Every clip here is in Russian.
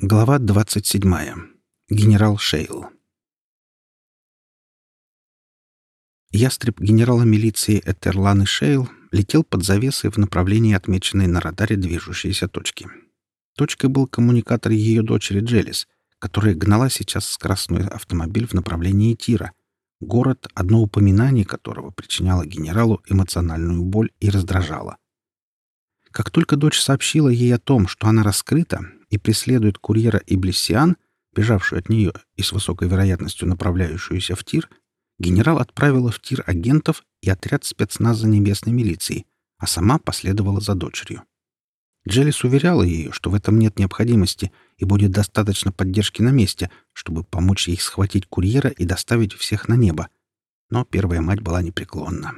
Глава 27. Генерал Шейл. Ястреб генерала милиции Этерланы Шейл летел под завесой в направлении отмеченной на радаре движущейся точки. Точкой был коммуникатор ее дочери Джелис, которая гнала сейчас скоростной автомобиль в направлении Тира, город, одно упоминание которого причиняло генералу эмоциональную боль и раздражало. Как только дочь сообщила ей о том, что она раскрыта, и преследует курьера Иблисиан, бежавшую от нее и с высокой вероятностью направляющуюся в тир, генерал отправила в тир агентов и отряд спецназа небесной милиции, а сама последовала за дочерью. Джелис уверяла ее, что в этом нет необходимости и будет достаточно поддержки на месте, чтобы помочь ей схватить курьера и доставить всех на небо. Но первая мать была непреклонна.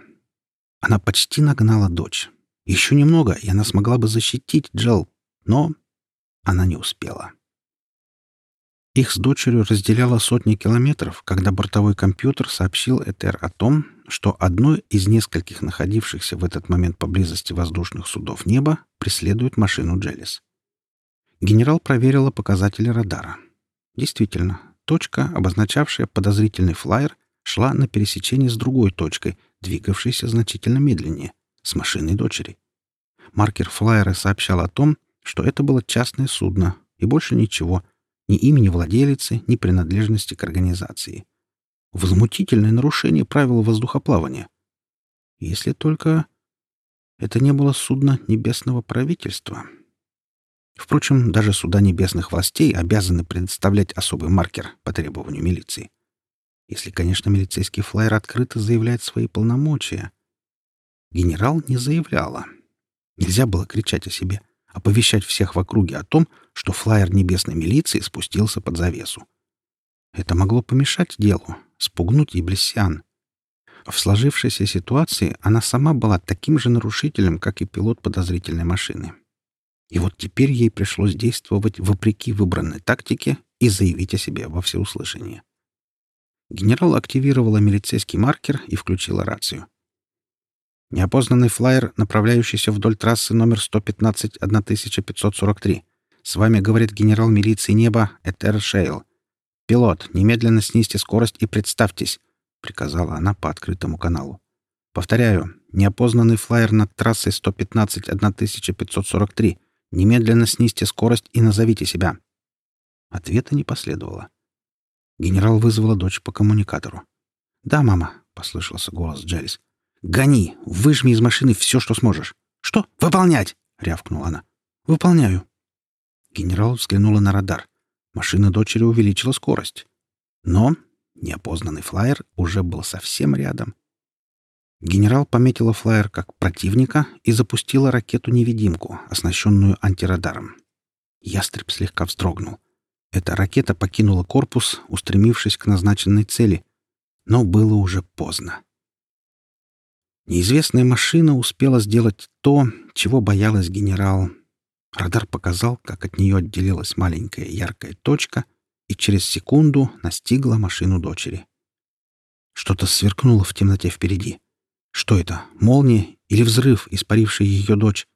Она почти нагнала дочь. Еще немного, и она смогла бы защитить Джел, но она не успела. Их с дочерью разделяло сотни километров, когда бортовой компьютер сообщил Этер о том, что одно из нескольких находившихся в этот момент поблизости воздушных судов неба преследует машину Джелис. Генерал проверила показатели радара. Действительно, точка, обозначавшая подозрительный флайер, шла на пересечении с другой точкой, двигавшейся значительно медленнее, с машиной дочери. Маркер флайера сообщал о том, что это было частное судно, и больше ничего, ни имени владелицы, ни принадлежности к организации. Возмутительное нарушение правил воздухоплавания. Если только это не было судно небесного правительства. Впрочем, даже суда небесных властей обязаны предоставлять особый маркер по требованию милиции. Если, конечно, милицейский флайер открыто заявляет свои полномочия. Генерал не заявляла. Нельзя было кричать о себе — оповещать всех в округе о том, что флайер небесной милиции спустился под завесу. Это могло помешать делу, спугнуть Иблисян. В сложившейся ситуации она сама была таким же нарушителем, как и пилот подозрительной машины. И вот теперь ей пришлось действовать вопреки выбранной тактике и заявить о себе во всеуслышание. Генерал активировала милицейский маркер и включила рацию. Неопознанный флайер, направляющийся вдоль трассы номер 115-1543. С вами говорит генерал милиции неба Этер Шейл. «Пилот, немедленно снизьте скорость и представьтесь», — приказала она по открытому каналу. «Повторяю, неопознанный флайер над трассой 115-1543. Немедленно снизьте скорость и назовите себя». Ответа не последовало. Генерал вызвала дочь по коммуникатору. «Да, мама», — послышался голос Джелис. «Гони! Выжми из машины все, что сможешь!» «Что? Выполнять!» — рявкнула она. «Выполняю!» Генерал взглянула на радар. Машина дочери увеличила скорость. Но неопознанный флайер уже был совсем рядом. Генерал пометила флайер как противника и запустила ракету-невидимку, оснащенную антирадаром. Ястреб слегка вздрогнул. Эта ракета покинула корпус, устремившись к назначенной цели. Но было уже поздно. Неизвестная машина успела сделать то, чего боялась генерал. Радар показал, как от нее отделилась маленькая яркая точка и через секунду настигла машину дочери. Что-то сверкнуло в темноте впереди. Что это? Молния или взрыв, испаривший ее дочь?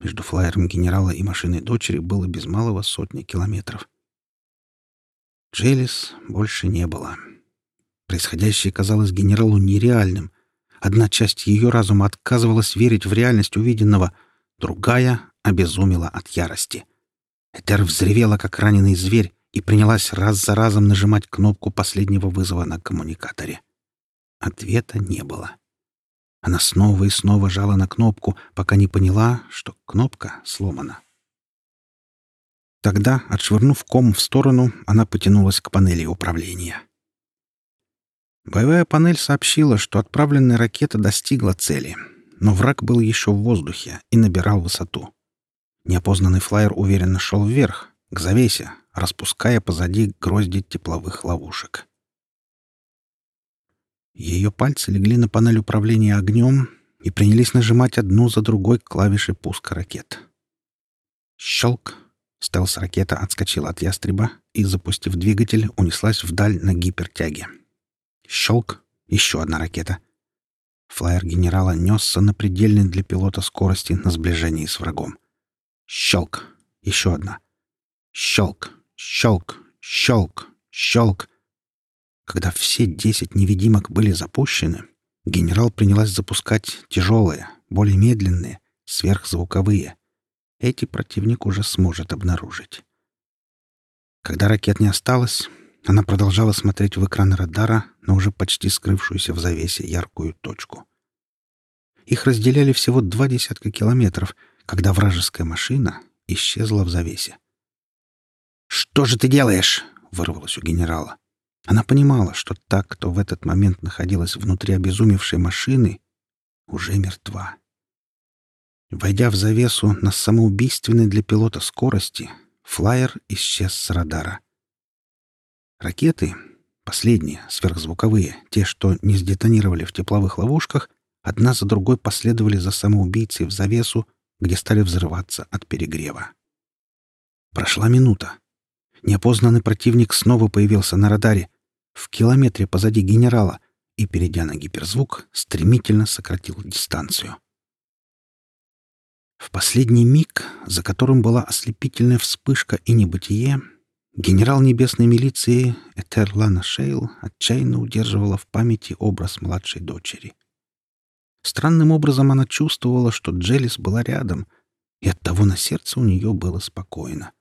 Между флайером генерала и машиной дочери было без малого сотни километров. Джелис больше не было. Происходящее казалось генералу нереальным — Одна часть ее разума отказывалась верить в реальность увиденного, другая обезумела от ярости. Этер взревела, как раненый зверь, и принялась раз за разом нажимать кнопку последнего вызова на коммуникаторе. Ответа не было. Она снова и снова жала на кнопку, пока не поняла, что кнопка сломана. Тогда, отшвырнув ком в сторону, она потянулась к панели управления. Боевая панель сообщила, что отправленная ракета достигла цели, но враг был еще в воздухе и набирал высоту. Неопознанный флайер уверенно шел вверх, к завесе, распуская позади грозди тепловых ловушек. Ее пальцы легли на панель управления огнем и принялись нажимать одну за другой клавиши пуска ракет. Щелк! Стелс-ракета отскочила от ястреба и, запустив двигатель, унеслась вдаль на гипертяге. Щелк! Еще одна ракета. Флайер генерала несся на предельной для пилота скорости на сближении с врагом. Щелк! Еще одна. Щелк, щелк, щелк, щелк. Когда все десять невидимок были запущены, генерал принялась запускать тяжелые, более медленные, сверхзвуковые. Эти противник уже сможет обнаружить. Когда ракет не осталось, она продолжала смотреть в экран радара на уже почти скрывшуюся в завесе яркую точку. Их разделяли всего два десятка километров, когда вражеская машина исчезла в завесе. «Что же ты делаешь?» — вырвалось у генерала. Она понимала, что та, кто в этот момент находилась внутри обезумевшей машины, уже мертва. Войдя в завесу на самоубийственной для пилота скорости, флайер исчез с радара. Ракеты, последние, сверхзвуковые, те, что не сдетонировали в тепловых ловушках, одна за другой последовали за самоубийцей в завесу, где стали взрываться от перегрева. Прошла минута. Неопознанный противник снова появился на радаре, в километре позади генерала, и, перейдя на гиперзвук, стремительно сократил дистанцию. В последний миг, за которым была ослепительная вспышка и небытие, генерал небесной милиции Этерлана Шейл отчаянно удерживала в памяти образ младшей дочери. Странным образом она чувствовала, что Джелис была рядом, и оттого на сердце у нее было спокойно.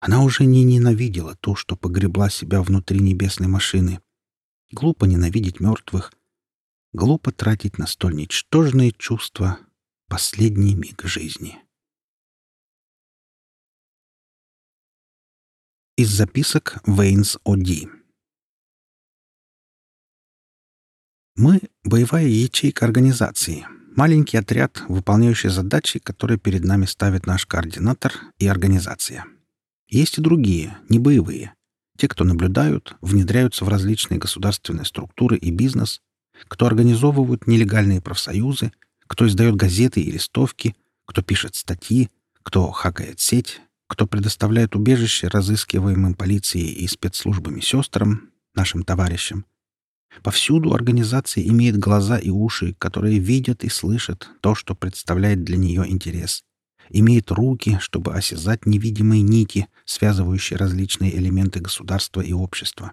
Она уже не ненавидела то, что погребла себя внутри небесной машины. Глупо ненавидеть мертвых. Глупо тратить на столь ничтожные чувства последний миг жизни. Из записок Вейнс О'Ди Мы — боевая ячейка организации, маленький отряд, выполняющий задачи, которые перед нами ставит наш координатор и организация. Есть и другие, не боевые. Те, кто наблюдают, внедряются в различные государственные структуры и бизнес, кто организовывают нелегальные профсоюзы — кто издает газеты и листовки, кто пишет статьи, кто хакает сеть, кто предоставляет убежище разыскиваемым полицией и спецслужбами сестрам, нашим товарищам. Повсюду организация имеет глаза и уши, которые видят и слышат то, что представляет для нее интерес. Имеет руки, чтобы осязать невидимые нити, связывающие различные элементы государства и общества.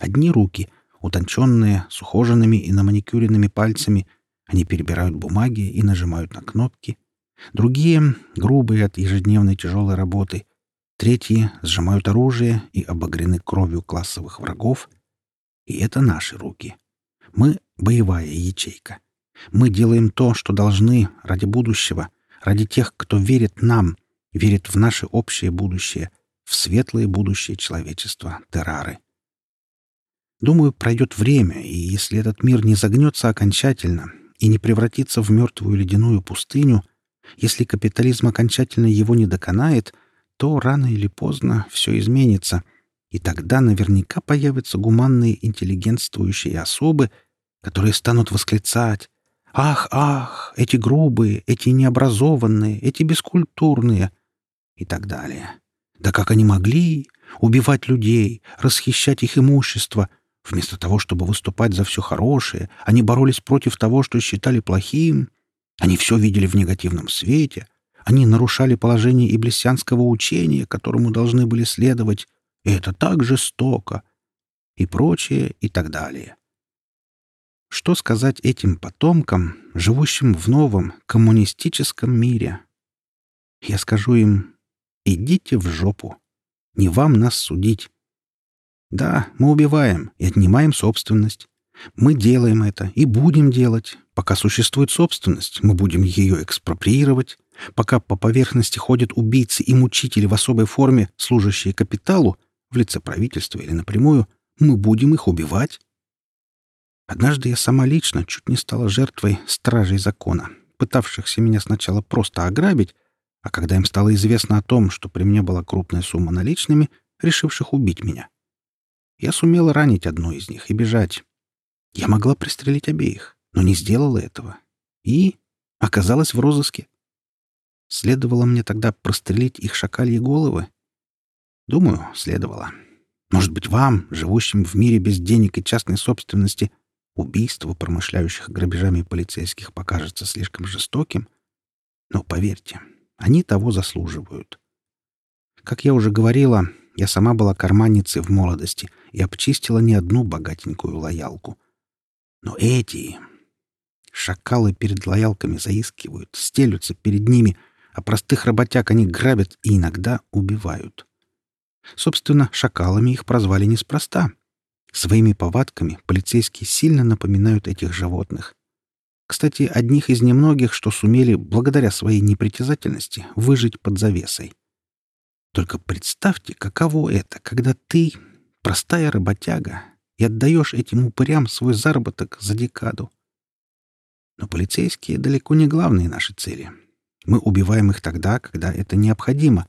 Одни руки, утонченные, с ухоженными и наманикюренными пальцами — они перебирают бумаги и нажимают на кнопки. Другие — грубые от ежедневной тяжелой работы. Третьи — сжимают оружие и обогрены кровью классовых врагов. И это наши руки. Мы — боевая ячейка. Мы делаем то, что должны ради будущего, ради тех, кто верит нам, верит в наше общее будущее, в светлое будущее человечества, террары. Думаю, пройдет время, и если этот мир не загнется окончательно, и не превратиться в мертвую ледяную пустыню, если капитализм окончательно его не доконает, то рано или поздно все изменится, и тогда наверняка появятся гуманные интеллигентствующие особы, которые станут восклицать «Ах, ах, эти грубые, эти необразованные, эти бескультурные» и так далее. Да как они могли убивать людей, расхищать их имущество — Вместо того, чтобы выступать за все хорошее, они боролись против того, что считали плохим. Они все видели в негативном свете. Они нарушали положение иблисянского учения, которому должны были следовать. И это так жестоко. И прочее, и так далее. Что сказать этим потомкам, живущим в новом коммунистическом мире? Я скажу им, идите в жопу. Не вам нас судить. Да, мы убиваем и отнимаем собственность. Мы делаем это и будем делать. Пока существует собственность, мы будем ее экспроприировать. Пока по поверхности ходят убийцы и мучители в особой форме, служащие капиталу, в лице правительства или напрямую, мы будем их убивать. Однажды я сама лично чуть не стала жертвой стражей закона, пытавшихся меня сначала просто ограбить, а когда им стало известно о том, что при мне была крупная сумма наличными, решивших убить меня. Я сумела ранить одну из них и бежать. Я могла пристрелить обеих, но не сделала этого. И оказалась в розыске. Следовало мне тогда прострелить их шакальи головы? Думаю, следовало. Может быть, вам, живущим в мире без денег и частной собственности, убийство промышляющих грабежами полицейских покажется слишком жестоким? Но поверьте, они того заслуживают. Как я уже говорила, я сама была карманницей в молодости и обчистила не одну богатенькую лоялку. Но эти... Шакалы перед лоялками заискивают, стелются перед ними, а простых работяг они грабят и иногда убивают. Собственно, шакалами их прозвали неспроста. Своими повадками полицейские сильно напоминают этих животных. Кстати, одних из немногих, что сумели, благодаря своей непритязательности, выжить под завесой. Только представьте, каково это, когда ты, простая работяга, и отдаешь этим упырям свой заработок за декаду. Но полицейские далеко не главные наши цели. Мы убиваем их тогда, когда это необходимо.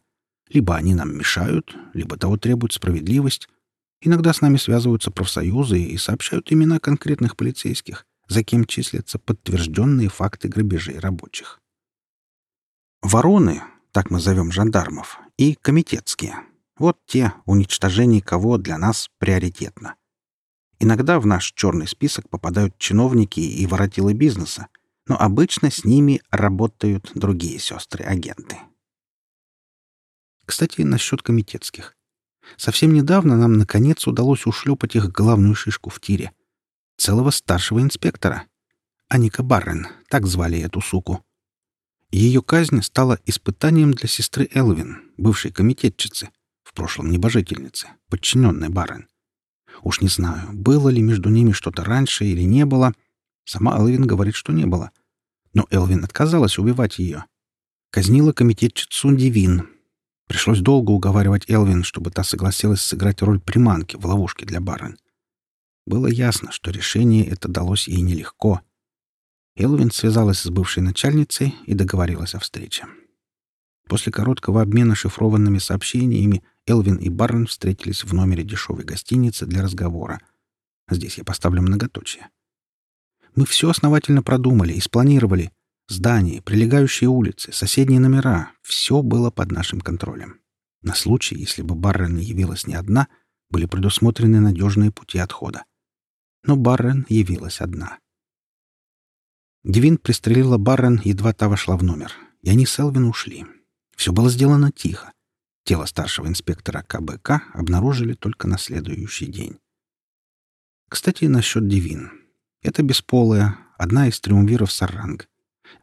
Либо они нам мешают, либо того требует справедливость. Иногда с нами связываются профсоюзы и сообщают имена конкретных полицейских, за кем числятся подтвержденные факты грабежей рабочих. Вороны, так мы зовем жандармов, и комитетские. Вот те, уничтожение кого для нас приоритетно. Иногда в наш черный список попадают чиновники и воротилы бизнеса, но обычно с ними работают другие сестры-агенты. Кстати, насчет комитетских. Совсем недавно нам, наконец, удалось ушлепать их главную шишку в тире. Целого старшего инспектора. Аника Баррен, так звали эту суку. Ее казнь стала испытанием для сестры Элвин, бывшей комитетчицы, в прошлом небожительницы, подчиненной Баррен. Уж не знаю, было ли между ними что-то раньше или не было. Сама Элвин говорит, что не было. Но Элвин отказалась убивать ее. Казнила комитетчицу Дивин. Пришлось долго уговаривать Элвин, чтобы та согласилась сыграть роль приманки в ловушке для Баррен. Было ясно, что решение это далось ей нелегко. Элвин связалась с бывшей начальницей и договорилась о встрече. После короткого обмена шифрованными сообщениями Элвин и Барн встретились в номере дешевой гостиницы для разговора. Здесь я поставлю многоточие. Мы все основательно продумали и спланировали. Здания, прилегающие улицы, соседние номера — все было под нашим контролем. На случай, если бы Баррен явилась не одна, были предусмотрены надежные пути отхода. Но Баррен явилась одна. Девин пристрелила Баррен, едва та вошла в номер, и они с Элвин ушли. Все было сделано тихо. Тело старшего инспектора КБК обнаружили только на следующий день. Кстати, насчет Девин. Это бесполая, одна из триумвиров Саранг.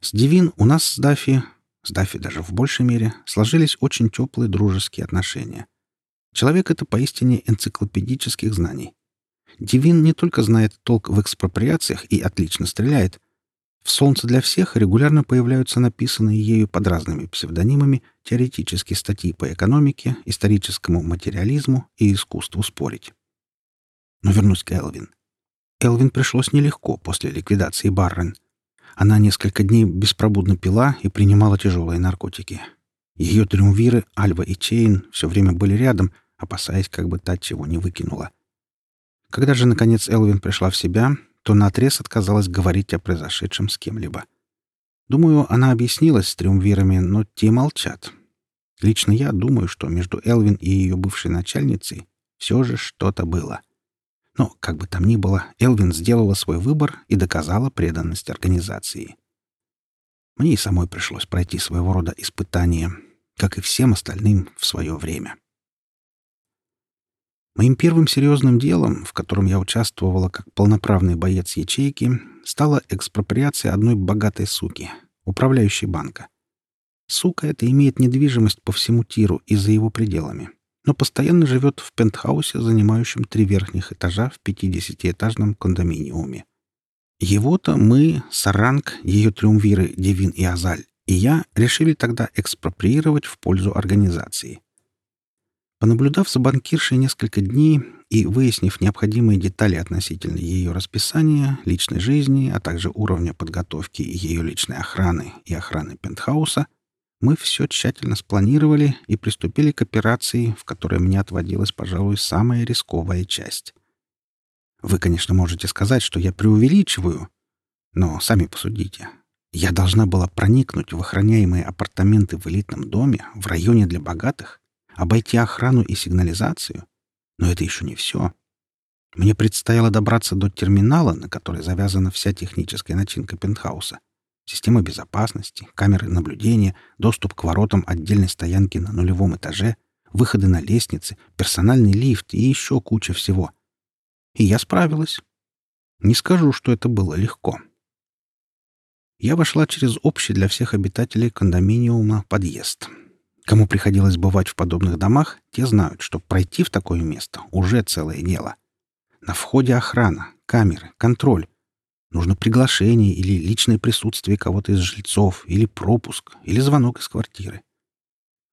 С Девин у нас с Дафи, с Дафи даже в большей мере, сложились очень теплые дружеские отношения. Человек — это поистине энциклопедических знаний. Девин не только знает толк в экспроприациях и отлично стреляет — в «Солнце для всех» регулярно появляются написанные ею под разными псевдонимами теоретические статьи по экономике, историческому материализму и искусству спорить. Но вернусь к Элвин. Элвин пришлось нелегко после ликвидации Баррен. Она несколько дней беспробудно пила и принимала тяжелые наркотики. Ее триумвиры, Альва и Чейн, все время были рядом, опасаясь, как бы та чего не выкинула. Когда же, наконец, Элвин пришла в себя, то наотрез отказалась говорить о произошедшем с кем-либо. Думаю, она объяснилась с триумвирами, но те молчат. Лично я думаю, что между Элвин и ее бывшей начальницей все же что-то было. Но, как бы там ни было, Элвин сделала свой выбор и доказала преданность организации. Мне и самой пришлось пройти своего рода испытание, как и всем остальным в свое время. Моим первым серьезным делом, в котором я участвовала как полноправный боец ячейки, стала экспроприация одной богатой суки, управляющей банка. Сука эта имеет недвижимость по всему тиру и за его пределами, но постоянно живет в пентхаусе, занимающем три верхних этажа в 50-этажном кондоминиуме. Его-то мы, Саранг, ее триумвиры Девин и Азаль, и я решили тогда экспроприировать в пользу организации — Понаблюдав за банкиршей несколько дней и выяснив необходимые детали относительно ее расписания, личной жизни, а также уровня подготовки ее личной охраны и охраны пентхауса, мы все тщательно спланировали и приступили к операции, в которой мне отводилась, пожалуй, самая рисковая часть. Вы, конечно, можете сказать, что я преувеличиваю, но сами посудите. Я должна была проникнуть в охраняемые апартаменты в элитном доме в районе для богатых обойти охрану и сигнализацию. Но это еще не все. Мне предстояло добраться до терминала, на который завязана вся техническая начинка пентхауса. Система безопасности, камеры наблюдения, доступ к воротам отдельной стоянки на нулевом этаже, выходы на лестницы, персональный лифт и еще куча всего. И я справилась. Не скажу, что это было легко. Я вошла через общий для всех обитателей кондоминиума подъезд. Кому приходилось бывать в подобных домах, те знают, что пройти в такое место уже целое дело. На входе охрана, камеры, контроль. Нужно приглашение или личное присутствие кого-то из жильцов, или пропуск, или звонок из квартиры.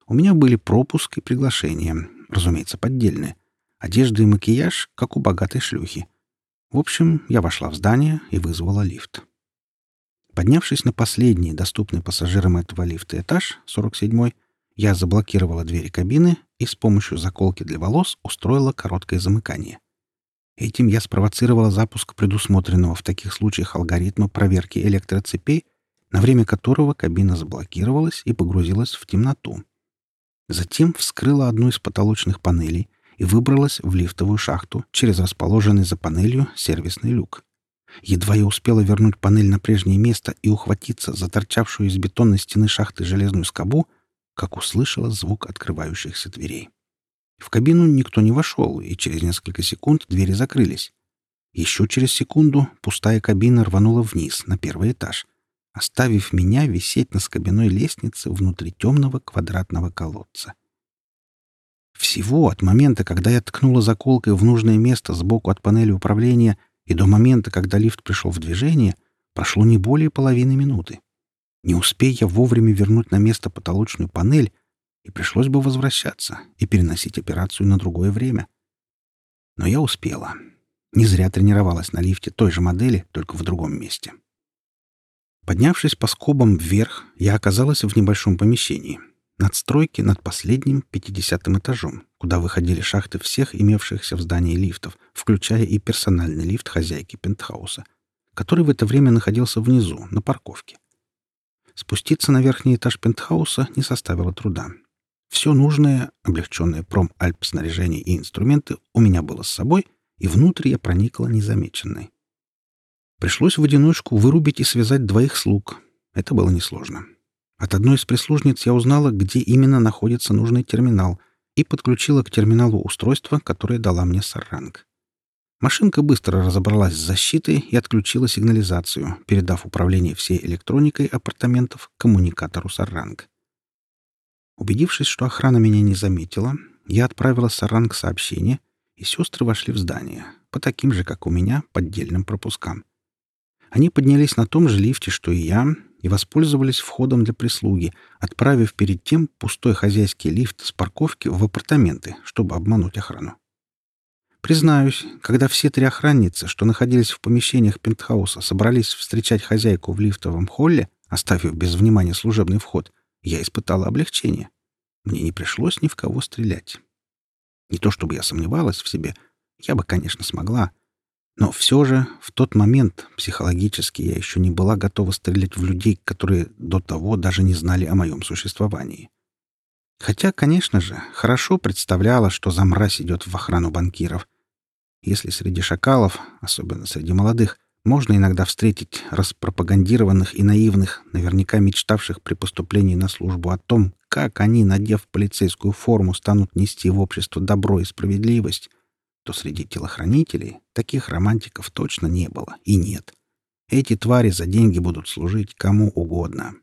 У меня были пропуск и приглашение, разумеется, поддельные. Одежда и макияж, как у богатой шлюхи. В общем, я вошла в здание и вызвала лифт. Поднявшись на последний, доступный пассажирам этого лифта этаж, 47-й, я заблокировала двери кабины и с помощью заколки для волос устроила короткое замыкание. Этим я спровоцировала запуск предусмотренного в таких случаях алгоритма проверки электроцепей, на время которого кабина заблокировалась и погрузилась в темноту. Затем вскрыла одну из потолочных панелей и выбралась в лифтовую шахту через расположенный за панелью сервисный люк. Едва я успела вернуть панель на прежнее место и ухватиться за торчавшую из бетонной стены шахты железную скобу, как услышала звук открывающихся дверей. В кабину никто не вошел, и через несколько секунд двери закрылись. Еще через секунду пустая кабина рванула вниз, на первый этаж, оставив меня висеть на скобяной лестнице внутри темного квадратного колодца. Всего от момента, когда я ткнула заколкой в нужное место сбоку от панели управления, и до момента, когда лифт пришел в движение, прошло не более половины минуты. Не успея я вовремя вернуть на место потолочную панель, и пришлось бы возвращаться и переносить операцию на другое время. Но я успела. Не зря тренировалась на лифте той же модели, только в другом месте. Поднявшись по скобам вверх, я оказалась в небольшом помещении. Надстройки над последним пятидесятым этажом, куда выходили шахты всех имевшихся в здании лифтов, включая и персональный лифт хозяйки пентхауса, который в это время находился внизу, на парковке. Спуститься на верхний этаж пентхауса не составило труда. Все нужное, облегченное пром-альп снаряжение и инструменты у меня было с собой, и внутрь я проникла незамеченной. Пришлось в одиночку вырубить и связать двоих слуг. Это было несложно. От одной из прислужниц я узнала, где именно находится нужный терминал, и подключила к терминалу устройство, которое дала мне Саранг. Машинка быстро разобралась с защитой и отключила сигнализацию, передав управление всей электроникой апартаментов коммуникатору Саранг. Убедившись, что охрана меня не заметила, я отправила Саранг сообщение, и сестры вошли в здание, по таким же, как у меня, поддельным пропускам. Они поднялись на том же лифте, что и я, и воспользовались входом для прислуги, отправив перед тем пустой хозяйский лифт с парковки в апартаменты, чтобы обмануть охрану. Признаюсь, когда все три охранницы, что находились в помещениях пентхауса, собрались встречать хозяйку в лифтовом холле, оставив без внимания служебный вход, я испытала облегчение. Мне не пришлось ни в кого стрелять. Не то чтобы я сомневалась в себе, я бы, конечно, смогла, но все же в тот момент психологически я еще не была готова стрелять в людей, которые до того даже не знали о моем существовании. Хотя, конечно же, хорошо представляла, что за мразь идет в охрану банкиров. Если среди шакалов, особенно среди молодых, можно иногда встретить распропагандированных и наивных, наверняка мечтавших при поступлении на службу о том, как они, надев полицейскую форму, станут нести в общество добро и справедливость, то среди телохранителей таких романтиков точно не было и нет. Эти твари за деньги будут служить кому угодно.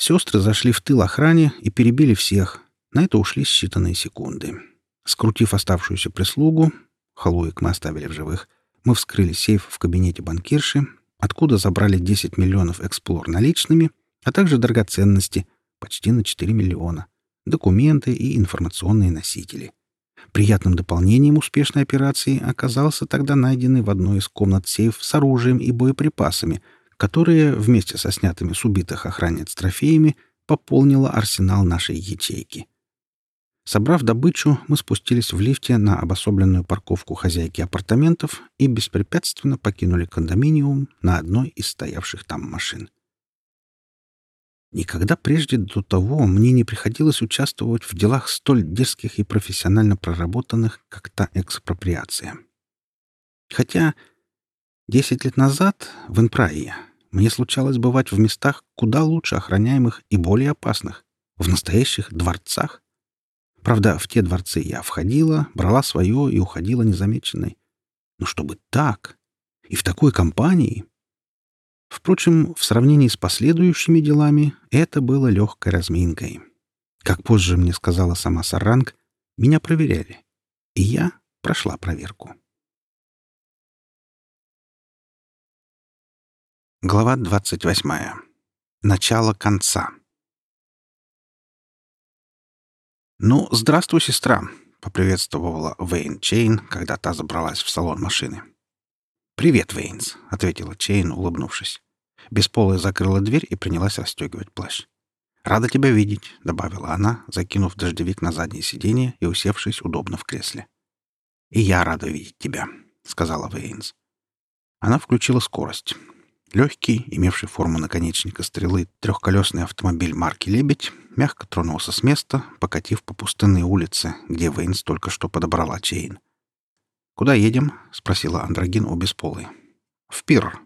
Сестры зашли в тыл охране и перебили всех. На это ушли считанные секунды. Скрутив оставшуюся прислугу, халуек мы оставили в живых, мы вскрыли сейф в кабинете банкирши, откуда забрали 10 миллионов эксплор наличными, а также драгоценности, почти на 4 миллиона, документы и информационные носители. Приятным дополнением успешной операции оказался тогда найденный в одной из комнат сейф с оружием и боеприпасами, которые, вместе со снятыми с убитых охранниц трофеями, пополнила арсенал нашей ячейки. Собрав добычу, мы спустились в лифте на обособленную парковку хозяйки апартаментов и беспрепятственно покинули кондоминиум на одной из стоявших там машин. Никогда прежде до того мне не приходилось участвовать в делах столь дерзких и профессионально проработанных, как та экспроприация. Хотя десять лет назад в Инпрае мне случалось бывать в местах куда лучше охраняемых и более опасных, в настоящих дворцах. Правда, в те дворцы я входила, брала свое и уходила незамеченной. Но чтобы так и в такой компании... Впрочем, в сравнении с последующими делами это было легкой разминкой. Как позже мне сказала сама Саранг, меня проверяли, и я прошла проверку. Глава 28. Начало конца. «Ну, здравствуй, сестра», — поприветствовала Вейн Чейн, когда та забралась в салон машины. «Привет, Вейнс», — ответила Чейн, улыбнувшись. Бесполая закрыла дверь и принялась расстегивать плащ. «Рада тебя видеть», — добавила она, закинув дождевик на заднее сиденье и усевшись удобно в кресле. «И я рада видеть тебя», — сказала Вейнс. Она включила скорость. Легкий, имевший форму наконечника стрелы, трехколесный автомобиль марки «Лебедь» мягко тронулся с места, покатив по пустынной улице, где Вейнс только что подобрала Чейн. «Куда едем?» — спросила андрогин у бесполой. «В Пирр.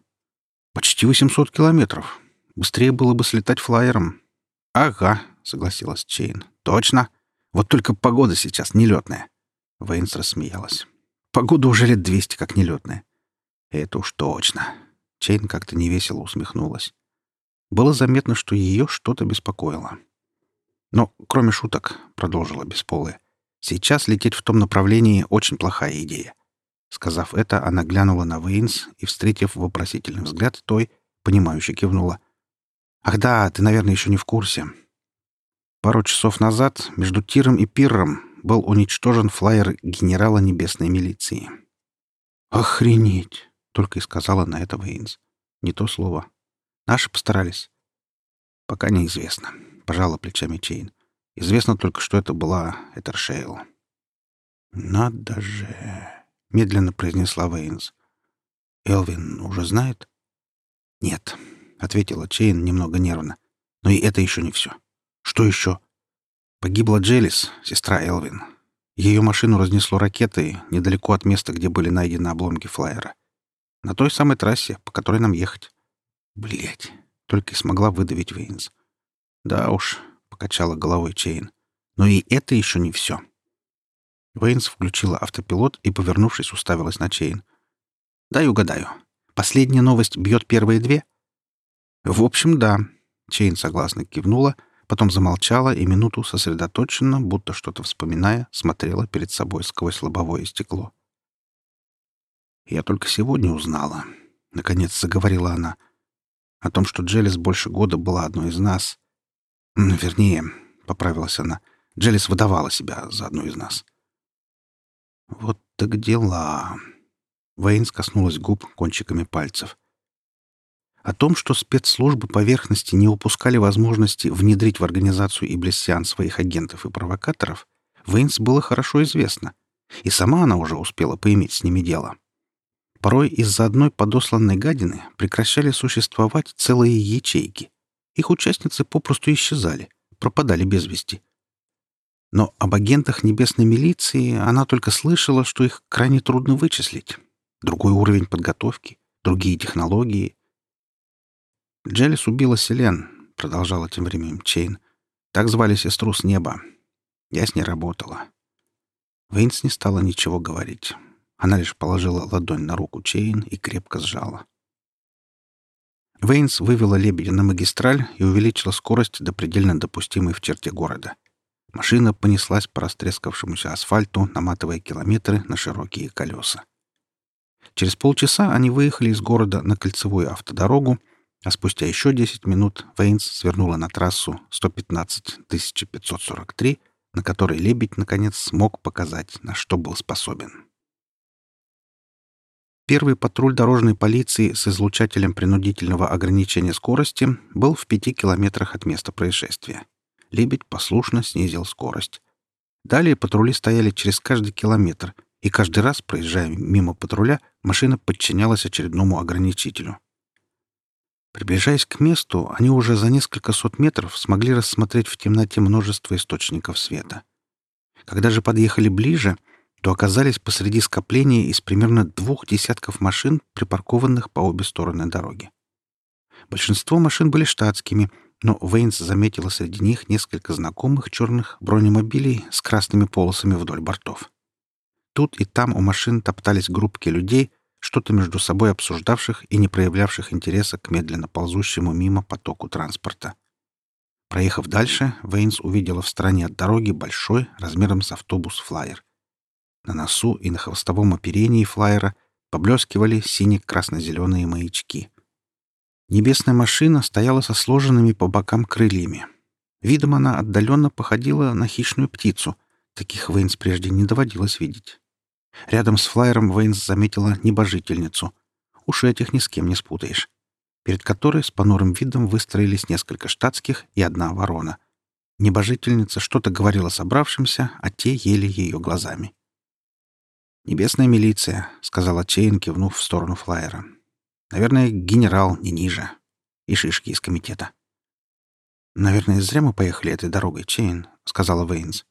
Почти 800 километров. Быстрее было бы слетать флайером». «Ага», — согласилась Чейн. «Точно. Вот только погода сейчас нелетная». Вейнс рассмеялась. «Погода уже лет двести как нелетная». «Это уж точно. Чейн как-то невесело усмехнулась. Было заметно, что ее что-то беспокоило. «Но, кроме шуток», — продолжила Бесполая, — «сейчас лететь в том направлении — очень плохая идея». Сказав это, она глянула на Вейнс и, встретив вопросительный взгляд той, понимающе кивнула. «Ах да, ты, наверное, еще не в курсе. Пару часов назад между Тиром и Пирром был уничтожен флайер генерала небесной милиции». «Охренеть!» Только и сказала на это Вейнс. Не то слово. Наши постарались. Пока неизвестно. Пожала плечами Чейн. Известно только, что это была Этершейл. «Надо же!» — медленно произнесла Вейнс. «Элвин уже знает?» «Нет», — ответила Чейн немного нервно. «Но и это еще не все. Что еще?» «Погибла Джелис, сестра Элвин. Ее машину разнесло ракетой недалеко от места, где были найдены обломки флайера. На той самой трассе, по которой нам ехать. Блять, только и смогла выдавить Вейнс. Да уж, покачала головой Чейн. Но и это еще не все. Вейнс включила автопилот и, повернувшись, уставилась на Чейн. «Дай угадаю. Последняя новость бьет первые две?» «В общем, да». Чейн согласно кивнула, потом замолчала и минуту сосредоточенно, будто что-то вспоминая, смотрела перед собой сквозь лобовое стекло. Я только сегодня узнала, — наконец заговорила она, — о том, что Джелис больше года была одной из нас. Вернее, — поправилась она, — Джелис выдавала себя за одну из нас. Вот так дела. Вейнс коснулась губ кончиками пальцев. О том, что спецслужбы поверхности не упускали возможности внедрить в организацию Иблисиан своих агентов и провокаторов, Вейнс было хорошо известно, и сама она уже успела поиметь с ними дело. Порой из-за одной подосланной гадины прекращали существовать целые ячейки. Их участницы попросту исчезали, пропадали без вести. Но об агентах небесной милиции она только слышала, что их крайне трудно вычислить. Другой уровень подготовки, другие технологии. «Джелис убила Селен», — продолжала тем временем Чейн. «Так звали сестру с неба. Я с ней работала». Вейнс не стала ничего говорить. Она лишь положила ладонь на руку Чейн и крепко сжала. Вейнс вывела «Лебедя» на магистраль и увеличила скорость до предельно допустимой в черте города. Машина понеслась по растрескавшемуся асфальту, наматывая километры на широкие колеса. Через полчаса они выехали из города на кольцевую автодорогу, а спустя еще 10 минут Вейнс свернула на трассу 115-1543, на которой лебедь, наконец, смог показать, на что был способен. Первый патруль дорожной полиции с излучателем принудительного ограничения скорости был в пяти километрах от места происшествия. Лебедь послушно снизил скорость. Далее патрули стояли через каждый километр, и каждый раз, проезжая мимо патруля, машина подчинялась очередному ограничителю. Приближаясь к месту, они уже за несколько сот метров смогли рассмотреть в темноте множество источников света. Когда же подъехали ближе — то оказались посреди скопления из примерно двух десятков машин, припаркованных по обе стороны дороги. Большинство машин были штатскими, но Вейнс заметила среди них несколько знакомых черных бронемобилей с красными полосами вдоль бортов. Тут и там у машин топтались группки людей, что-то между собой обсуждавших и не проявлявших интереса к медленно ползущему мимо потоку транспорта. Проехав дальше, Вейнс увидела в стороне от дороги большой, размером с автобус, флайер. На носу и на хвостовом оперении флайера поблескивали сине-красно-зеленые маячки. Небесная машина стояла со сложенными по бокам крыльями. Видом она отдаленно походила на хищную птицу. Таких Вейнс прежде не доводилось видеть. Рядом с флайером Вейнс заметила небожительницу. Уж этих ни с кем не спутаешь перед которой с понурым видом выстроились несколько штатских и одна ворона. Небожительница что-то говорила собравшимся, а те ели ее глазами. «Небесная милиция», — сказала Чейн, кивнув в сторону флайера. «Наверное, генерал не ниже. И шишки из комитета». «Наверное, зря мы поехали этой дорогой, Чейн», — сказала Вейнс.